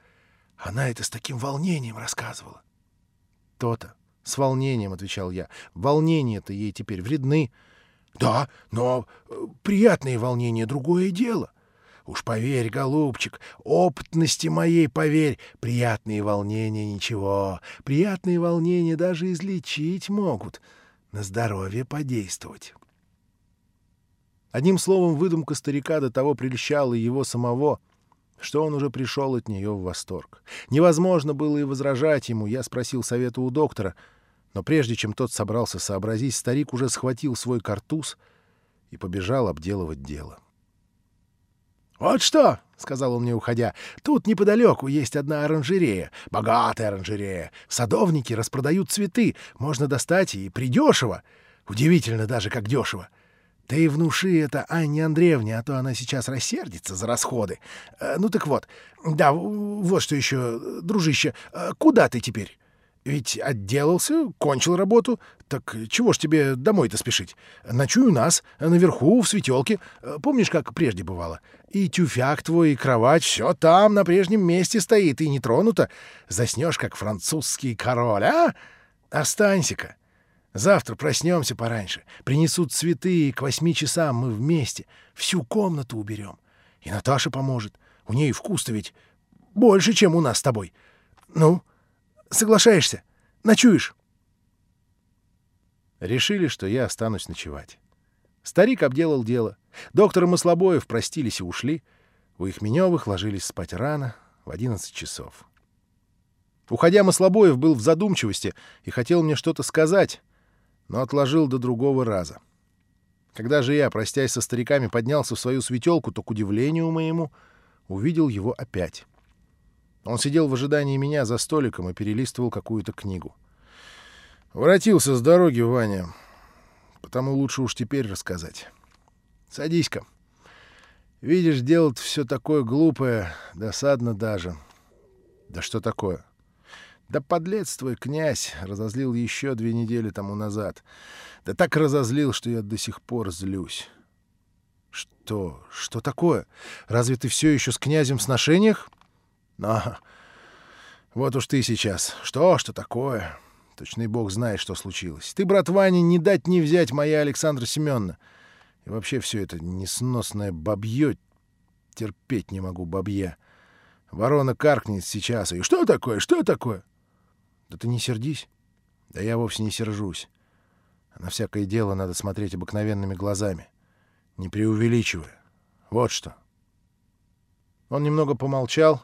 Она это с таким волнением рассказывала. То-то. С волнением, — отвечал я. Волнения-то ей теперь вредны. Да, но э, приятные волнения — другое дело. Уж поверь, голубчик, опытности моей поверь, приятные волнения — ничего. Приятные волнения даже излечить могут, на здоровье подействовать. Одним словом, выдумка старика до того прельщала его самого — что он уже пришел от нее в восторг. Невозможно было и возражать ему, я спросил совета у доктора, но прежде чем тот собрался сообразить, старик уже схватил свой картуз и побежал обделывать дело. «Вот что!» — сказал он мне, уходя. «Тут неподалеку есть одна оранжерея, богатая оранжерея. Садовники распродают цветы, можно достать и придешево. Удивительно даже, как дешево. Ты внуши это Анне Андреевне, а то она сейчас рассердится за расходы. Э, ну так вот. Да, вот что еще, дружище. Э, куда ты теперь? Ведь отделался, кончил работу. Так чего ж тебе домой-то спешить? Ночуй у нас, наверху, в светелке. Э, помнишь, как прежде бывало? И тюфяк твой, и кровать, все там, на прежнем месте стоит, и не тронуто. Заснешь, как французский король, а? Останься-ка. Завтра проснемся пораньше, принесут цветы, и к восьми часам мы вместе всю комнату уберем. И Наташа поможет. У нее вкус-то ведь больше, чем у нас с тобой. Ну, соглашаешься? Ночуешь?» Решили, что я останусь ночевать. Старик обделал дело. Доктор и Маслобоев простились и ушли. У Ихменевых ложились спать рано, в одиннадцать часов. Уходя, Маслобоев был в задумчивости и хотел мне что-то сказать, но отложил до другого раза. Когда же я, простясь со стариками, поднялся в свою светелку, то, к удивлению моему, увидел его опять. Он сидел в ожидании меня за столиком и перелистывал какую-то книгу. «Воротился с дороги, Ваня, потому лучше уж теперь рассказать. Садись-ка. Видишь, делать все такое глупое, досадно даже. Да что такое? Да подлец твой князь разозлил еще две недели тому назад. Да так разозлил, что я до сих пор злюсь. Что? Что такое? Разве ты все еще с князем в сношениях? А, вот уж ты сейчас. Что, что такое? Точный бог знает, что случилось. Ты, брат Ваня, не дать не взять моя Александра Семеновна. И вообще все это несносное бабье. Терпеть не могу бабья. Ворона каркнет сейчас. И что такое? Что такое? Да ты не сердись. Да я вовсе не сержусь. На всякое дело надо смотреть обыкновенными глазами, не преувеличивая. Вот что. Он немного помолчал,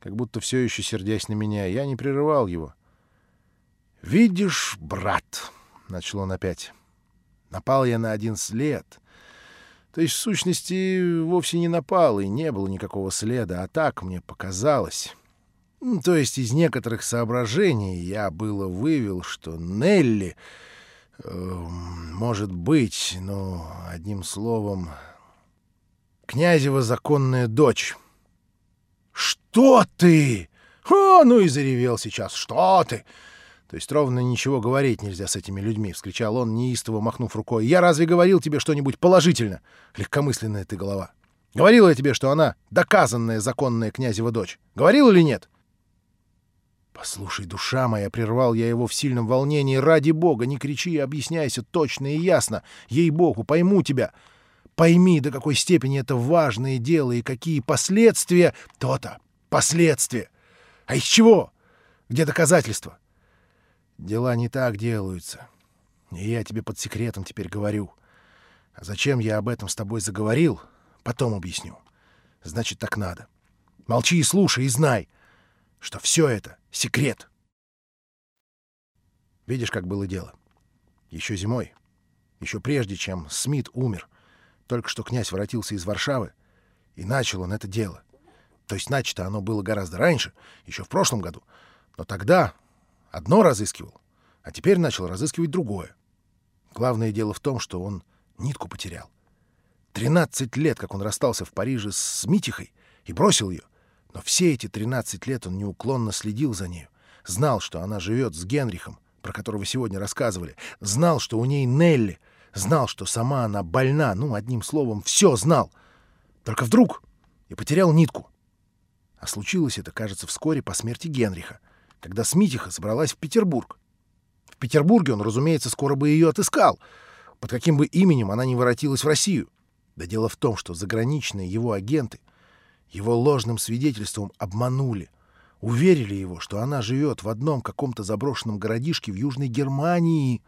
как будто все еще сердясь на меня. Я не прерывал его. «Видишь, брат», — начал он опять, — «напал я на один след, то есть, в сущности, вовсе не напал, и не было никакого следа, а так мне показалось. То есть, из некоторых соображений я было вывел, что Нелли, э, может быть, ну, одним словом, князева законная дочь. «Что ты?» «О, ну и заревел сейчас. Что ты?» То есть ровно ничего говорить нельзя с этими людьми, — вскричал он, неистово махнув рукой. Я разве говорил тебе что-нибудь положительно? Легкомысленная ты голова. Говорил я тебе, что она доказанная законная князева дочь. Говорил или нет? Послушай, душа моя, прервал я его в сильном волнении. Ради бога, не кричи и объясняйся точно и ясно. Ей-богу, пойму тебя. Пойми, до какой степени это важное дело и какие последствия... То-то, последствия. А из чего? Где доказательства? Дела не так делаются. И я тебе под секретом теперь говорю. А зачем я об этом с тобой заговорил, потом объясню. Значит, так надо. Молчи и слушай, и знай, что все это — секрет. Видишь, как было дело? Еще зимой, еще прежде, чем Смит умер, только что князь воротился из Варшавы, и начал он это дело. То есть начато оно было гораздо раньше, еще в прошлом году. Но тогда Одно разыскивал, а теперь начал разыскивать другое. Главное дело в том, что он нитку потерял. Тринадцать лет, как он расстался в Париже с Митихой и бросил ее. Но все эти тринадцать лет он неуклонно следил за нею. Знал, что она живет с Генрихом, про которого сегодня рассказывали. Знал, что у ней Нелли. Знал, что сама она больна. Ну, одним словом, все знал. Только вдруг и потерял нитку. А случилось это, кажется, вскоре по смерти Генриха когда Смитиха собралась в Петербург. В Петербурге он, разумеется, скоро бы ее отыскал, под каким бы именем она не воротилась в Россию. Да дело в том, что заграничные его агенты его ложным свидетельством обманули, уверили его, что она живет в одном каком-то заброшенном городишке в Южной Германии.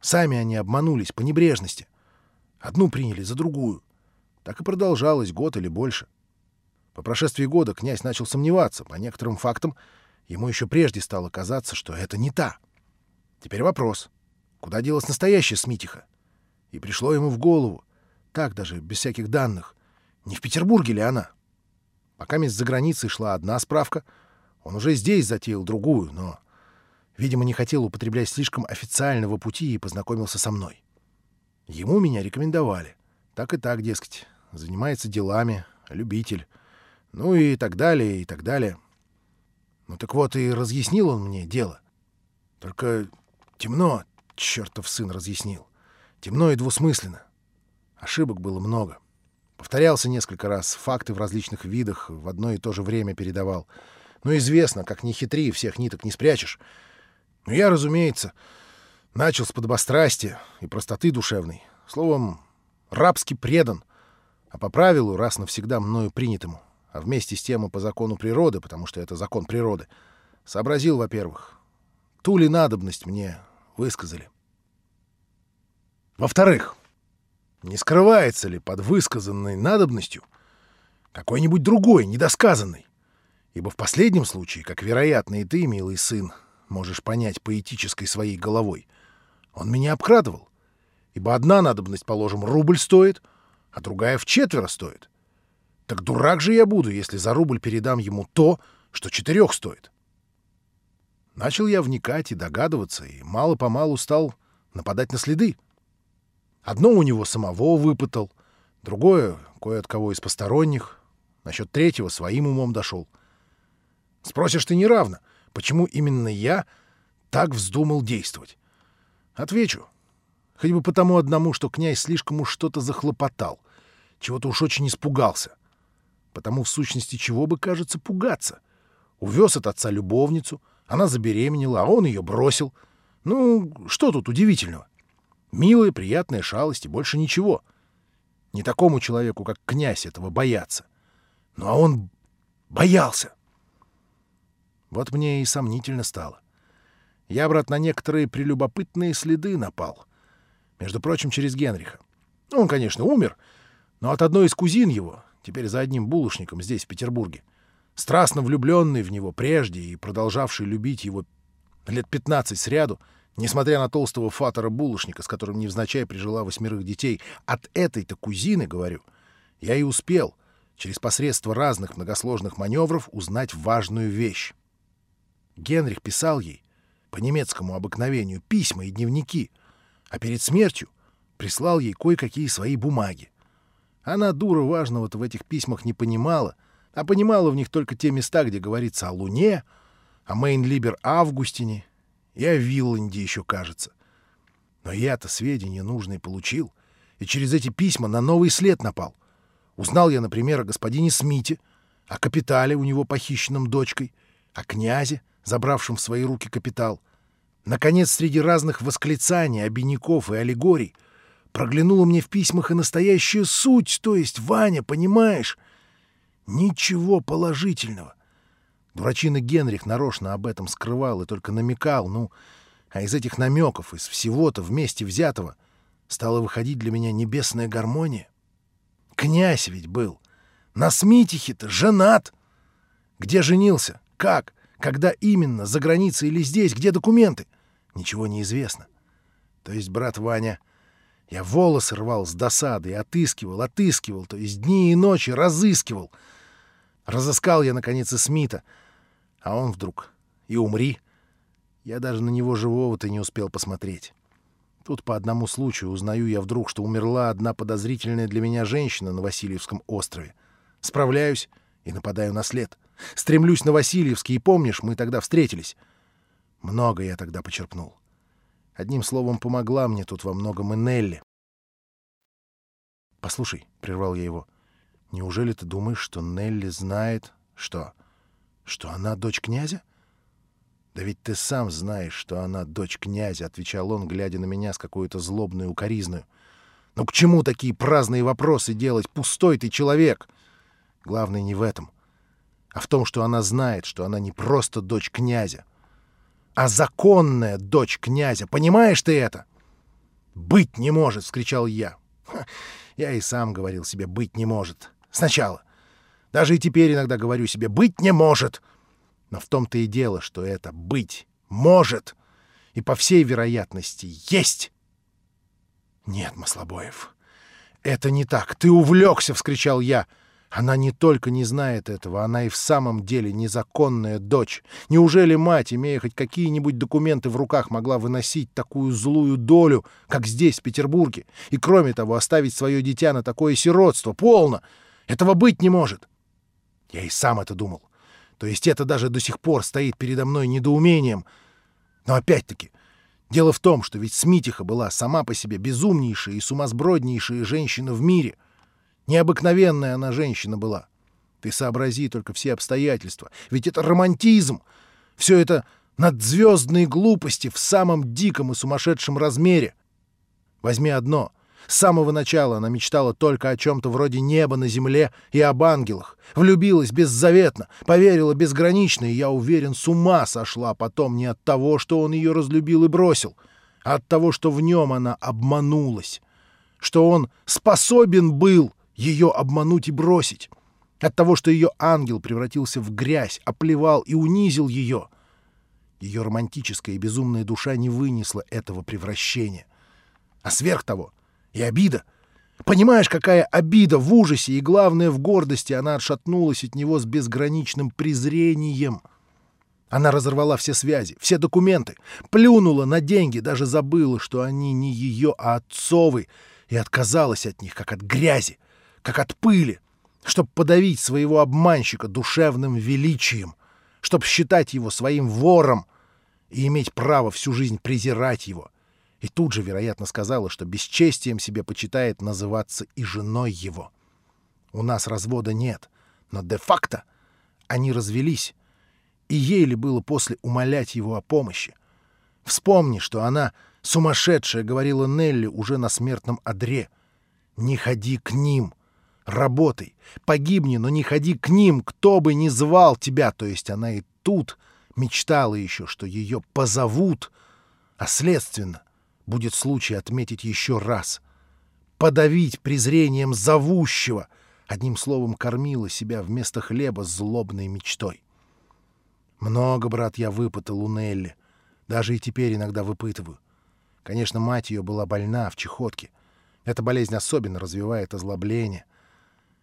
Сами они обманулись по небрежности. Одну приняли за другую. Так и продолжалось год или больше. По прошествии года князь начал сомневаться. По некоторым фактам Ему еще прежде стало казаться, что это не та. Теперь вопрос. Куда делась настоящая Смитиха? И пришло ему в голову, так даже, без всяких данных, не в Петербурге ли она? Пока мест за границей шла одна справка, он уже здесь затеял другую, но, видимо, не хотел употреблять слишком официального пути и познакомился со мной. Ему меня рекомендовали. Так и так, дескать. Занимается делами, любитель. Ну и так далее, и так далее. Ну так вот и разъяснил он мне дело. Только темно, чертов сын разъяснил. Темно и двусмысленно. Ошибок было много. Повторялся несколько раз, факты в различных видах в одно и то же время передавал. Ну, известно, как не хитри, всех ниток не спрячешь. Но я, разумеется, начал с подобострастия и простоты душевной. Словом, рабски предан, а по правилу раз навсегда мною принятому а вместе с тем и по закону природы, потому что это закон природы, сообразил, во-первых, ту ли надобность мне высказали. Во-вторых, не скрывается ли под высказанной надобностью какой-нибудь другой, недосказанный? Ибо в последнем случае, как вероятно и ты, милый сын, можешь понять поэтической своей головой, он меня обкрадывал, ибо одна надобность, положим, рубль стоит, а другая в четверо стоит — так дурак же я буду, если за рубль передам ему то, что четырех стоит. Начал я вникать и догадываться, и мало-помалу стал нападать на следы. Одно у него самого выпытал, другое — кое от кого из посторонних, насчет третьего своим умом дошел. Спросишь ты неравно, почему именно я так вздумал действовать? Отвечу. Хоть бы потому одному, что князь слишком уж что-то захлопотал, чего-то уж очень испугался. Потому в сущности чего бы, кажется, пугаться. Увез от отца любовницу — она забеременела, а он ее бросил. Ну, что тут удивительного? Милая, приятная шалость и больше ничего. Не такому человеку, как князь, этого бояться. Ну, а он боялся. Вот мне и сомнительно стало. Я, брат, на некоторые прелюбопытные следы напал. Между прочим, через Генриха. Он, конечно, умер, но от одной из кузин его, теперь за одним булочником здесь, в Петербурге, страстно влюбленный в него прежде и продолжавший любить его лет 15 сряду, несмотря на толстого фатора-булочника, с которым невзначай прижила восьмерых детей, от этой-то кузины, говорю, я и успел через посредство разных многосложных маневров узнать важную вещь. Генрих писал ей, по немецкому обыкновению, письма и дневники, а перед смертью прислал ей кое-какие свои бумаги. Она, дура важного-то в этих письмах не понимала — а понимала в них только те места, где говорится о Луне, о Мейнлибер Августине и о Вилланде еще, кажется. Но я-то сведения нужные получил, и через эти письма на новый след напал. Узнал я, например, о господине Смите, о капитале у него похищенном дочкой, о князе, забравшем в свои руки капитал. Наконец, среди разных восклицаний, обиняков и аллегорий проглянула мне в письмах и настоящая суть, то есть, Ваня, понимаешь, Ничего положительного. Дурачина Генрих нарочно об этом скрывал и только намекал, ну, а из этих намеков, из всего-то вместе взятого, стала выходить для меня небесная гармония. Князь ведь был. На Смитихе-то женат. Где женился? Как? Когда именно? За границей или здесь? Где документы? Ничего не известно. То есть, брат Ваня, я волосы рвал с досады отыскивал, отыскивал, то есть дни и ночи разыскивал — Разыскал я, наконец, и Смита. А он вдруг и умри. Я даже на него живого-то не успел посмотреть. Тут по одному случаю узнаю я вдруг, что умерла одна подозрительная для меня женщина на Васильевском острове. Справляюсь и нападаю на след. Стремлюсь на Васильевский, и помнишь, мы тогда встретились. Много я тогда почерпнул. Одним словом, помогла мне тут во многом и Нелли. «Послушай», — прервал я его, — Неужели ты думаешь, что Нелли знает, что... что она дочь князя? Да ведь ты сам знаешь, что она дочь князя, — отвечал он, глядя на меня с какой-то злобной укоризной. Ну к чему такие праздные вопросы делать? Пустой ты человек! Главное не в этом, а в том, что она знает, что она не просто дочь князя, а законная дочь князя. Понимаешь ты это? «Быть не может!» — вскричал я. Я и сам говорил себе «быть не может». Сначала. Даже и теперь иногда говорю себе «быть не может». Но в том-то и дело, что это «быть может» и по всей вероятности есть. Нет, Маслобоев, это не так. Ты увлекся, — вскричал я. Она не только не знает этого, она и в самом деле незаконная дочь. Неужели мать, имея хоть какие-нибудь документы в руках, могла выносить такую злую долю, как здесь, в Петербурге, и, кроме того, оставить свое дитя на такое сиротство? Полно! Этого быть не может. Я и сам это думал. То есть это даже до сих пор стоит передо мной недоумением. Но опять-таки, дело в том, что ведь Смитиха была сама по себе безумнейшая и сумасброднейшая женщина в мире. Необыкновенная она женщина была. Ты сообрази только все обстоятельства. Ведь это романтизм. Все это надзвездные глупости в самом диком и сумасшедшем размере. Возьми одно. С самого начала она мечтала только о чем-то вроде неба на земле и об ангелах. Влюбилась беззаветно, поверила безгранично, и, я уверен, с ума сошла потом не от того, что он ее разлюбил и бросил, а от того, что в нем она обманулась, что он способен был ее обмануть и бросить, от того, что ее ангел превратился в грязь, оплевал и унизил ее. Ее романтическая и безумная душа не вынесла этого превращения. А сверх того — и обида. Понимаешь, какая обида в ужасе и, главное, в гордости она отшатнулась от него с безграничным презрением. Она разорвала все связи, все документы, плюнула на деньги, даже забыла, что они не ее, а отцовы, и отказалась от них, как от грязи, как от пыли, чтобы подавить своего обманщика душевным величием, чтобы считать его своим вором и иметь право всю жизнь презирать его — и тут же, вероятно, сказала, что бесчестием себе почитает называться и женой его. У нас развода нет, но де-факто они развелись, и ей ли было после умолять его о помощи? Вспомни, что она, сумасшедшая, говорила Нелли уже на смертном одре. «Не ходи к ним!» Работай, погибни, но не ходи к ним, кто бы ни звал тебя. То есть она и тут мечтала еще, что ее позовут, а следственно будет случай отметить еще раз. Подавить презрением зовущего, одним словом, кормила себя вместо хлеба злобной мечтой. Много, брат, я выпытал у Нелли. Даже и теперь иногда выпытываю. Конечно, мать ее была больна в чехотке. Эта болезнь особенно развивает озлобление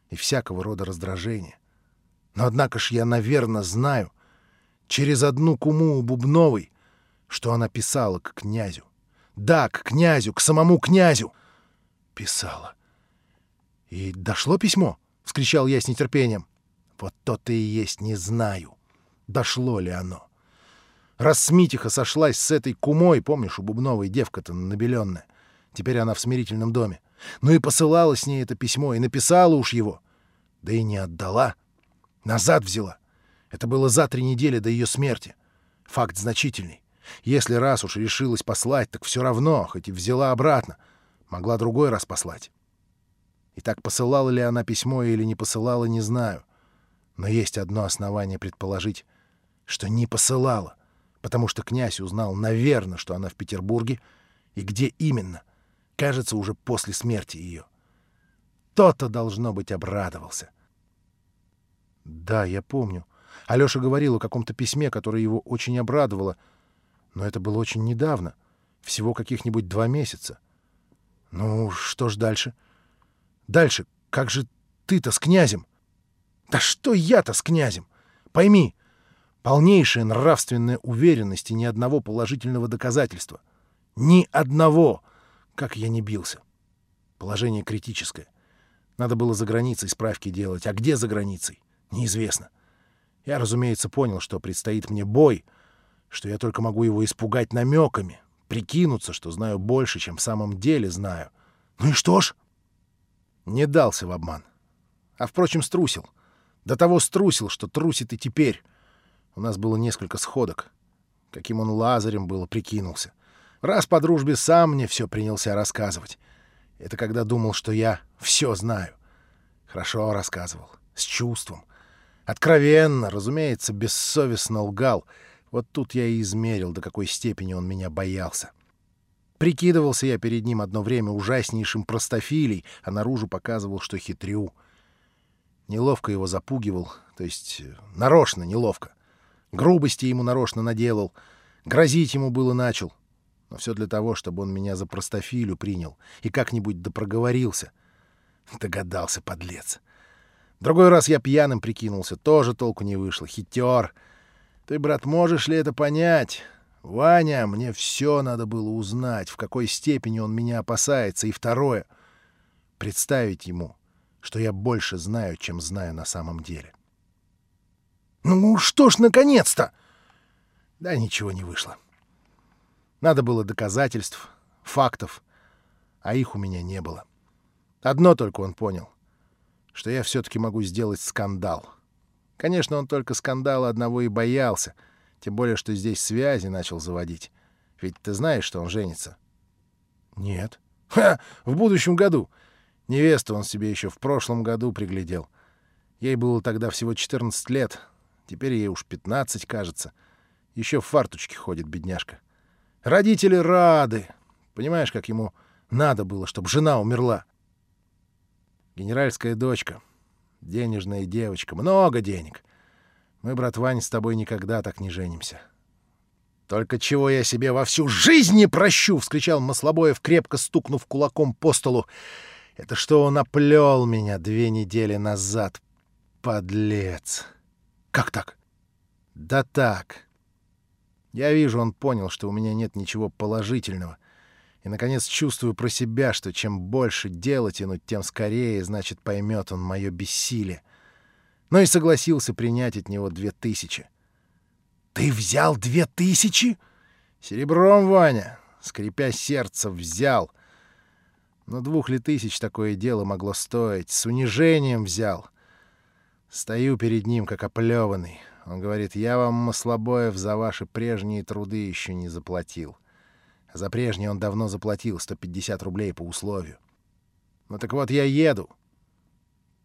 и всякого рода раздражение. Но однако ж я, наверное, знаю через одну куму у Бубновой, что она писала к князю. Да, к князю, к самому князю. Писала. И дошло письмо? — вскричал я с нетерпением. Вот то-то и есть, не знаю. Дошло ли оно? Раз Смитиха сошлась с этой кумой, помнишь, у Бубновой девка-то набеленная. Теперь она в смирительном доме. Ну и посылала с ней это письмо, и написала уж его. Да и не отдала. Назад взяла. Это было за три недели до ее смерти. Факт значительный. Если раз уж решилась послать, так все равно, хоть и взяла обратно. Могла другой раз послать. И так посылала ли она письмо или не посылала, не знаю. Но есть одно основание предположить, что не посылала, потому что князь узнал, наверное, что она в Петербурге, и где именно, кажется, уже после смерти ее. То-то, должно быть, обрадовался. Да, я помню. Алёша говорил о каком-то письме, которое его очень обрадовало — но это было очень недавно, всего каких-нибудь два месяца. Ну, что ж дальше? Дальше, как же ты-то с князем? Да что я-то с князем? Пойми, полнейшая нравственная уверенность и ни одного положительного доказательства. Ни одного! Как я не бился. Положение критическое. Надо было за границей справки делать. А где за границей? Неизвестно. Я, разумеется, понял, что предстоит мне бой — что я только могу его испугать намеками, прикинуться, что знаю больше, чем в самом деле знаю. Ну и что ж? Не дался в обман. А, впрочем, струсил. До того струсил, что трусит и теперь. У нас было несколько сходок. Каким он лазарем было, прикинулся. Раз по дружбе сам мне все принялся рассказывать. Это когда думал, что я все знаю. Хорошо рассказывал, с чувством. Откровенно, разумеется, бессовестно лгал — вот тут я и измерил, до какой степени он меня боялся. Прикидывался я перед ним одно время ужаснейшим простофилей, а наружу показывал, что хитрю. Неловко его запугивал, то есть э, нарочно неловко. Грубости ему нарочно наделал, грозить ему было начал. Но все для того, чтобы он меня за простофилю принял и как-нибудь допроговорился. Догадался, подлец. Другой раз я пьяным прикинулся, тоже толку не вышло. Хитер. Ты, брат, можешь ли это понять? Ваня, мне все надо было узнать, в какой степени он меня опасается. И второе — представить ему, что я больше знаю, чем знаю на самом деле. Ну что ж, наконец-то! Да ничего не вышло. Надо было доказательств, фактов, а их у меня не было. Одно только он понял, что я все-таки могу сделать скандал — Конечно, он только скандала одного и боялся, тем более, что здесь связи начал заводить. Ведь ты знаешь, что он женится? — Нет. — Ха! В будущем году. Невесту он себе еще в прошлом году приглядел. Ей было тогда всего 14 лет, теперь ей уж 15, кажется. Еще в фартучке ходит бедняжка. Родители рады. Понимаешь, как ему надо было, чтобы жена умерла. Генеральская дочка — Денежная девочка, много денег. Мы, брат Вань, с тобой никогда так не женимся. «Только чего я себе во всю жизнь не прощу!» — вскричал Маслобоев, крепко стукнув кулаком по столу. Это что он оплел меня две недели назад. Подлец. Как так? Да так. Я вижу, он понял, что у меня нет ничего положительного. И, наконец, чувствую про себя, что чем больше дело тянуть, тем скорее, значит, поймет он мое бессилие. Но и согласился принять от него две тысячи. «Ты взял две тысячи?» «Серебром, Ваня!» — скрипя сердце, взял. Но двух ли тысяч такое дело могло стоить? С унижением взял. Стою перед ним, как оплеванный. Он говорит, я вам, Маслобоев, за ваши прежние труды еще не заплатил. За прежние он давно заплатил 150 рублей по условию. Ну так вот, я еду.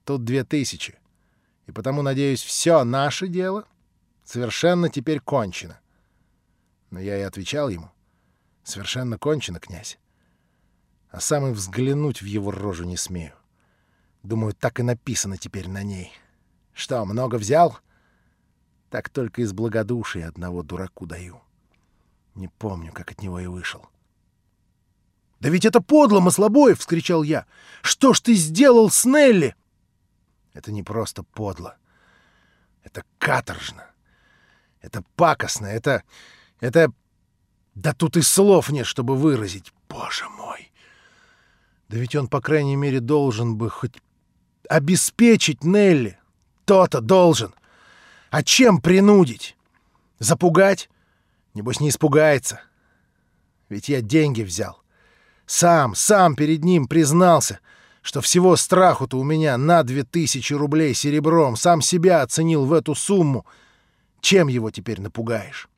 Тут две тысячи. И потому, надеюсь, все наше дело совершенно теперь кончено. Но я и отвечал ему. Совершенно кончено, князь. А сам и взглянуть в его рожу не смею. Думаю, так и написано теперь на ней. Что, много взял? Так только из благодушия одного дураку даю. Не помню, как от него и вышел. «Да ведь это подло, Маслобоев!» — вскричал я. «Что ж ты сделал с Нелли?» «Это не просто подло. Это каторжно. Это пакостно. Это... это... Да тут и слов нет, чтобы выразить. Боже мой! Да ведь он, по крайней мере, должен бы хоть обеспечить Нелли. То-то должен. А чем принудить? Запугать? Небось, не испугается. Ведь я деньги взял. Сам, сам перед ним признался, что всего страху-то у меня на две тысячи рублей серебром. Сам себя оценил в эту сумму. Чем его теперь напугаешь?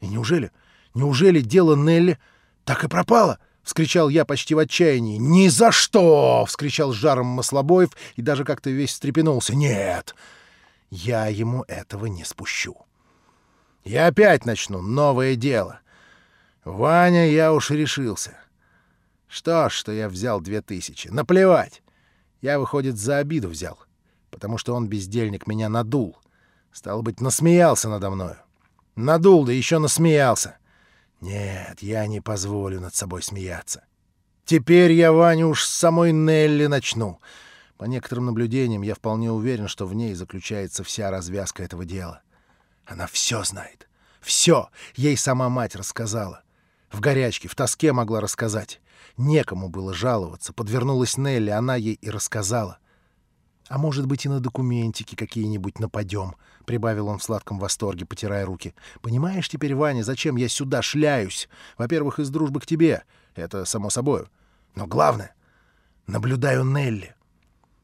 И неужели, неужели дело Нелли так и пропало? — вскричал я почти в отчаянии. «Ни за что!» — вскричал с жаром Маслобоев и даже как-то весь встрепенулся. «Нет, я ему этого не спущу. Я опять начну новое дело. Ваня, я уж решился. Что ж, что я взял две тысячи. Наплевать. Я, выходит, за обиду взял, потому что он, бездельник, меня надул. Стало быть, насмеялся надо мною. Надул, да еще насмеялся. Нет, я не позволю над собой смеяться. Теперь я Ваню уж с самой Нелли начну. По некоторым наблюдениям я вполне уверен, что в ней заключается вся развязка этого дела. Она все знает. Все. Ей сама мать рассказала. В горячке, в тоске могла рассказать. Некому было жаловаться. Подвернулась Нелли, она ей и рассказала. «А может быть, и на документики какие-нибудь нападем», — прибавил он в сладком восторге, потирая руки. «Понимаешь теперь, Ваня, зачем я сюда шляюсь? Во-первых, из дружбы к тебе. Это само собой. Но главное — наблюдаю Нелли.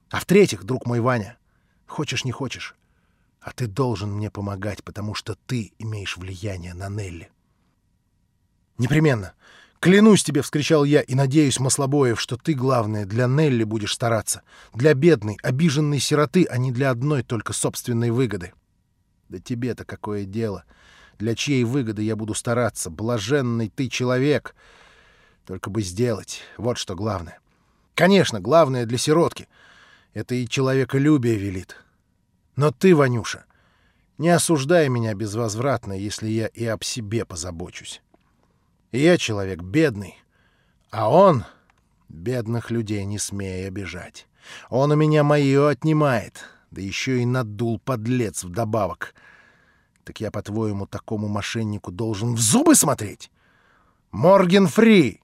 А в-третьих, друг мой Ваня, хочешь не хочешь, а ты должен мне помогать, потому что ты имеешь влияние на Нелли. «Непременно! Клянусь тебе!» — вскричал я, и надеюсь, Маслобоев, что ты, главное, для Нелли будешь стараться. Для бедной, обиженной сироты, а не для одной только собственной выгоды. Да тебе-то какое дело! Для чьей выгоды я буду стараться? Блаженный ты человек! Только бы сделать. Вот что главное. Конечно, главное для сиротки. Это и человеколюбие велит. Но ты, Ванюша, не осуждай меня безвозвратно, если я и об себе позабочусь. Я человек бедный, а он бедных людей не смея обижать. Он у меня мое отнимает, да еще и надул подлец вдобавок. Так я, по-твоему, такому мошеннику должен в зубы смотреть? Морген Фри!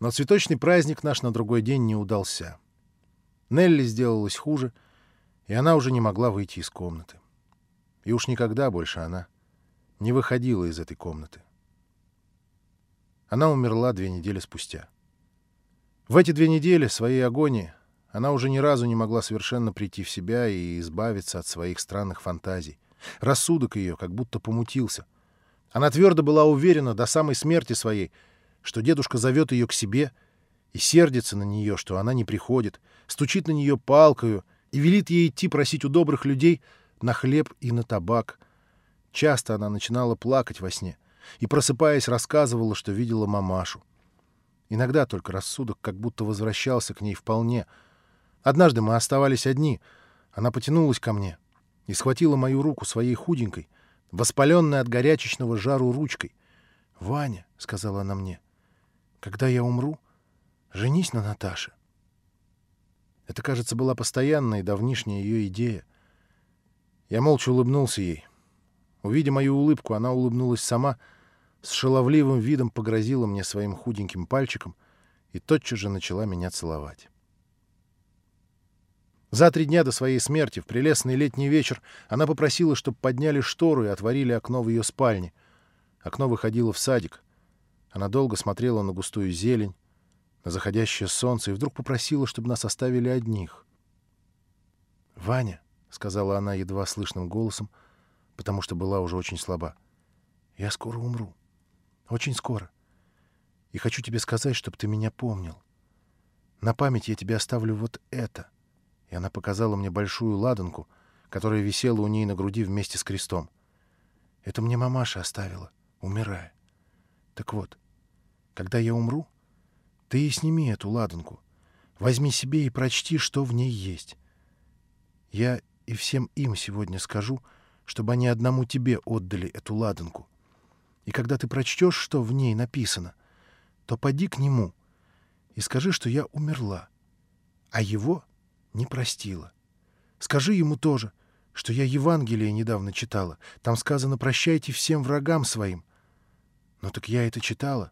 Но цветочный праздник наш на другой день не удался. Нелли сделалась хуже — и она уже не могла выйти из комнаты. И уж никогда больше она не выходила из этой комнаты. Она умерла две недели спустя. В эти две недели своей агонии она уже ни разу не могла совершенно прийти в себя и избавиться от своих странных фантазий. Рассудок ее как будто помутился. Она твердо была уверена до самой смерти своей, что дедушка зовет ее к себе и сердится на нее, что она не приходит, стучит на нее палкою — и велит ей идти просить у добрых людей на хлеб и на табак. Часто она начинала плакать во сне и, просыпаясь, рассказывала, что видела мамашу. Иногда только рассудок как будто возвращался к ней вполне. Однажды мы оставались одни. Она потянулась ко мне и схватила мою руку своей худенькой, воспаленной от горячечного жару ручкой. «Ваня», — сказала она мне, — когда я умру, женись на Наташе. Это, кажется, была постоянная и давнишняя ее идея. Я молча улыбнулся ей. Увидя мою улыбку, она улыбнулась сама, с шаловливым видом погрозила мне своим худеньким пальчиком и тотчас же начала меня целовать. За три дня до своей смерти, в прелестный летний вечер, она попросила, чтобы подняли штору и отворили окно в ее спальне. Окно выходило в садик. Она долго смотрела на густую зелень, заходящее солнце и вдруг попросила, чтобы нас оставили одних. «Ваня», — сказала она едва слышным голосом, потому что была уже очень слаба, — «я скоро умру. Очень скоро. И хочу тебе сказать, чтобы ты меня помнил. На память я тебе оставлю вот это». И она показала мне большую ладанку, которая висела у ней на груди вместе с крестом. Это мне мамаша оставила, умирая. Так вот, когда я умру, ты и сними эту ладанку. Возьми себе и прочти, что в ней есть. Я и всем им сегодня скажу, чтобы они одному тебе отдали эту ладанку. И когда ты прочтешь, что в ней написано, то поди к нему и скажи, что я умерла, а его не простила. Скажи ему тоже, что я Евангелие недавно читала. Там сказано «прощайте всем врагам своим». Но так я это читала,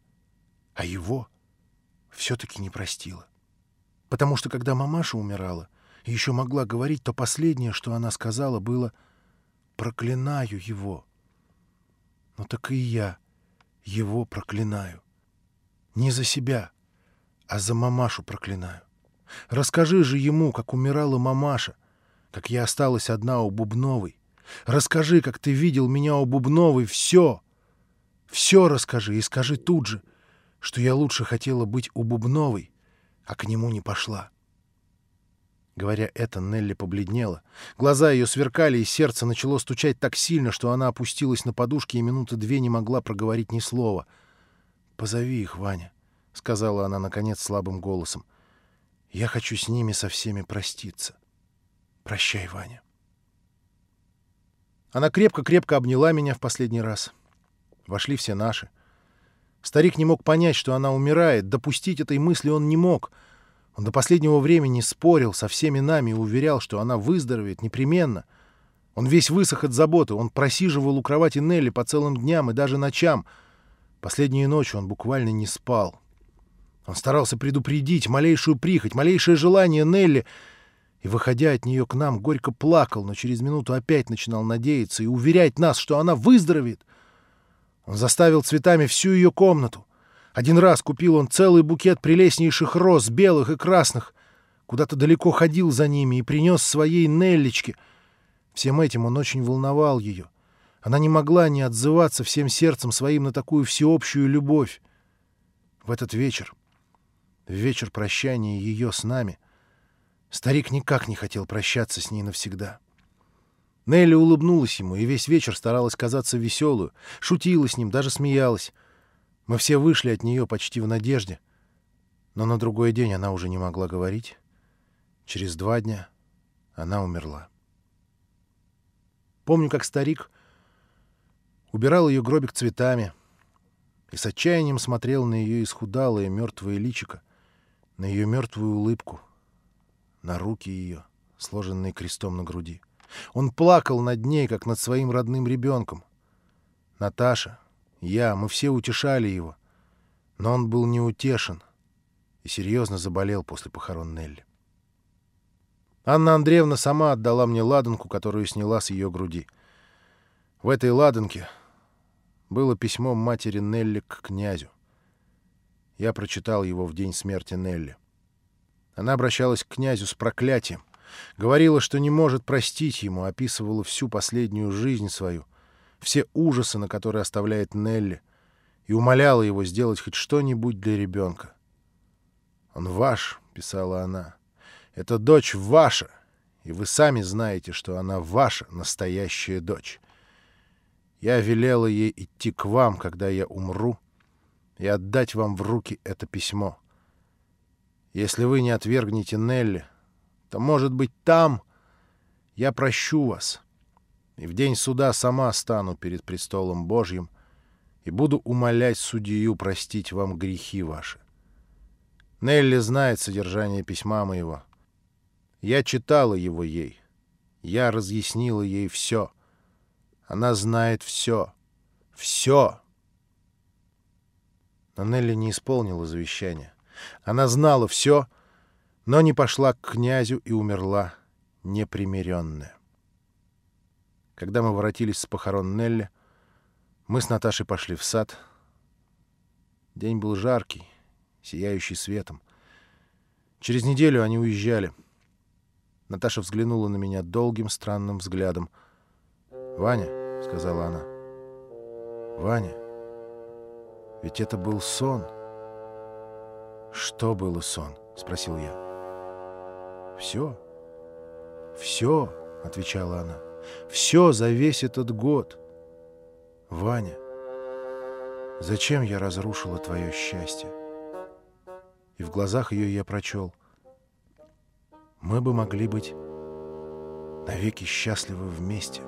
а его — все-таки не простила. Потому что когда мамаша умирала и еще могла говорить, то последнее, что она сказала, было «проклинаю его». Ну так и я его проклинаю. Не за себя, а за мамашу проклинаю. Расскажи же ему, как умирала мамаша, как я осталась одна у Бубновой. Расскажи, как ты видел меня у Бубновой. Все, все расскажи и скажи тут же — что я лучше хотела быть у Бубновой, а к нему не пошла. Говоря это, Нелли побледнела. Глаза ее сверкали, и сердце начало стучать так сильно, что она опустилась на подушки и минуты две не могла проговорить ни слова. «Позови их, Ваня», — сказала она, наконец, слабым голосом. «Я хочу с ними со всеми проститься. Прощай, Ваня». Она крепко-крепко обняла меня в последний раз. Вошли все наши — Старик не мог понять, что она умирает, допустить этой мысли он не мог. Он до последнего времени спорил со всеми нами и уверял, что она выздоровеет непременно. Он весь высох от заботы, он просиживал у кровати Нелли по целым дням и даже ночам. Последнюю ночь он буквально не спал. Он старался предупредить малейшую прихоть, малейшее желание Нелли, и, выходя от нее к нам, горько плакал, но через минуту опять начинал надеяться и уверять нас, что она выздоровеет. Он заставил цветами всю ее комнату. Один раз купил он целый букет прелестнейших роз, белых и красных. Куда-то далеко ходил за ними и принес своей Нелличке. Всем этим он очень волновал ее. Она не могла не отзываться всем сердцем своим на такую всеобщую любовь. В этот вечер, в вечер прощания ее с нами, старик никак не хотел прощаться с ней навсегда. Нелли улыбнулась ему и весь вечер старалась казаться веселую, шутила с ним, даже смеялась. Мы все вышли от нее почти в надежде. Но на другой день она уже не могла говорить. Через два дня она умерла. Помню, как старик убирал ее гробик цветами и с отчаянием смотрел на ее исхудалое мертвое личико, на ее мертвую улыбку, на руки ее, сложенные крестом на груди. Он плакал над ней, как над своим родным ребенком. Наташа, я, мы все утешали его. Но он был неутешен и серьезно заболел после похорон Нелли. Анна Андреевна сама отдала мне ладанку, которую сняла с ее груди. В этой ладанке было письмо матери Нелли к князю. Я прочитал его в день смерти Нелли. Она обращалась к князю с проклятием — Говорила, что не может простить ему, описывала всю последнюю жизнь свою, все ужасы, на которые оставляет Нелли, и умоляла его сделать хоть что-нибудь для ребенка. «Он ваш», — писала она, — «эта дочь ваша, и вы сами знаете, что она ваша настоящая дочь. Я велела ей идти к вам, когда я умру, и отдать вам в руки это письмо. Если вы не отвергнете Нелли, то, может быть, там я прощу вас, и в день суда сама стану перед престолом Божьим и буду умолять судью простить вам грехи ваши. Нелли знает содержание письма моего. Я читала его ей. Я разъяснила ей все. Она знает все. Все. Но Нелли не исполнила завещание. Она знала все, но не пошла к князю и умерла непримиренная. Когда мы воротились с похорон Нелли, мы с Наташей пошли в сад. День был жаркий, сияющий светом. Через неделю они уезжали. Наташа взглянула на меня долгим странным взглядом. «Ваня», — сказала она, — «Ваня, ведь это был сон». «Что было сон?» — спросил я. «Все. Все», — отвечала она. «Все за весь этот год. Ваня, зачем я разрушила твое счастье?» И в глазах ее я прочел. «Мы бы могли быть навеки счастливы вместе».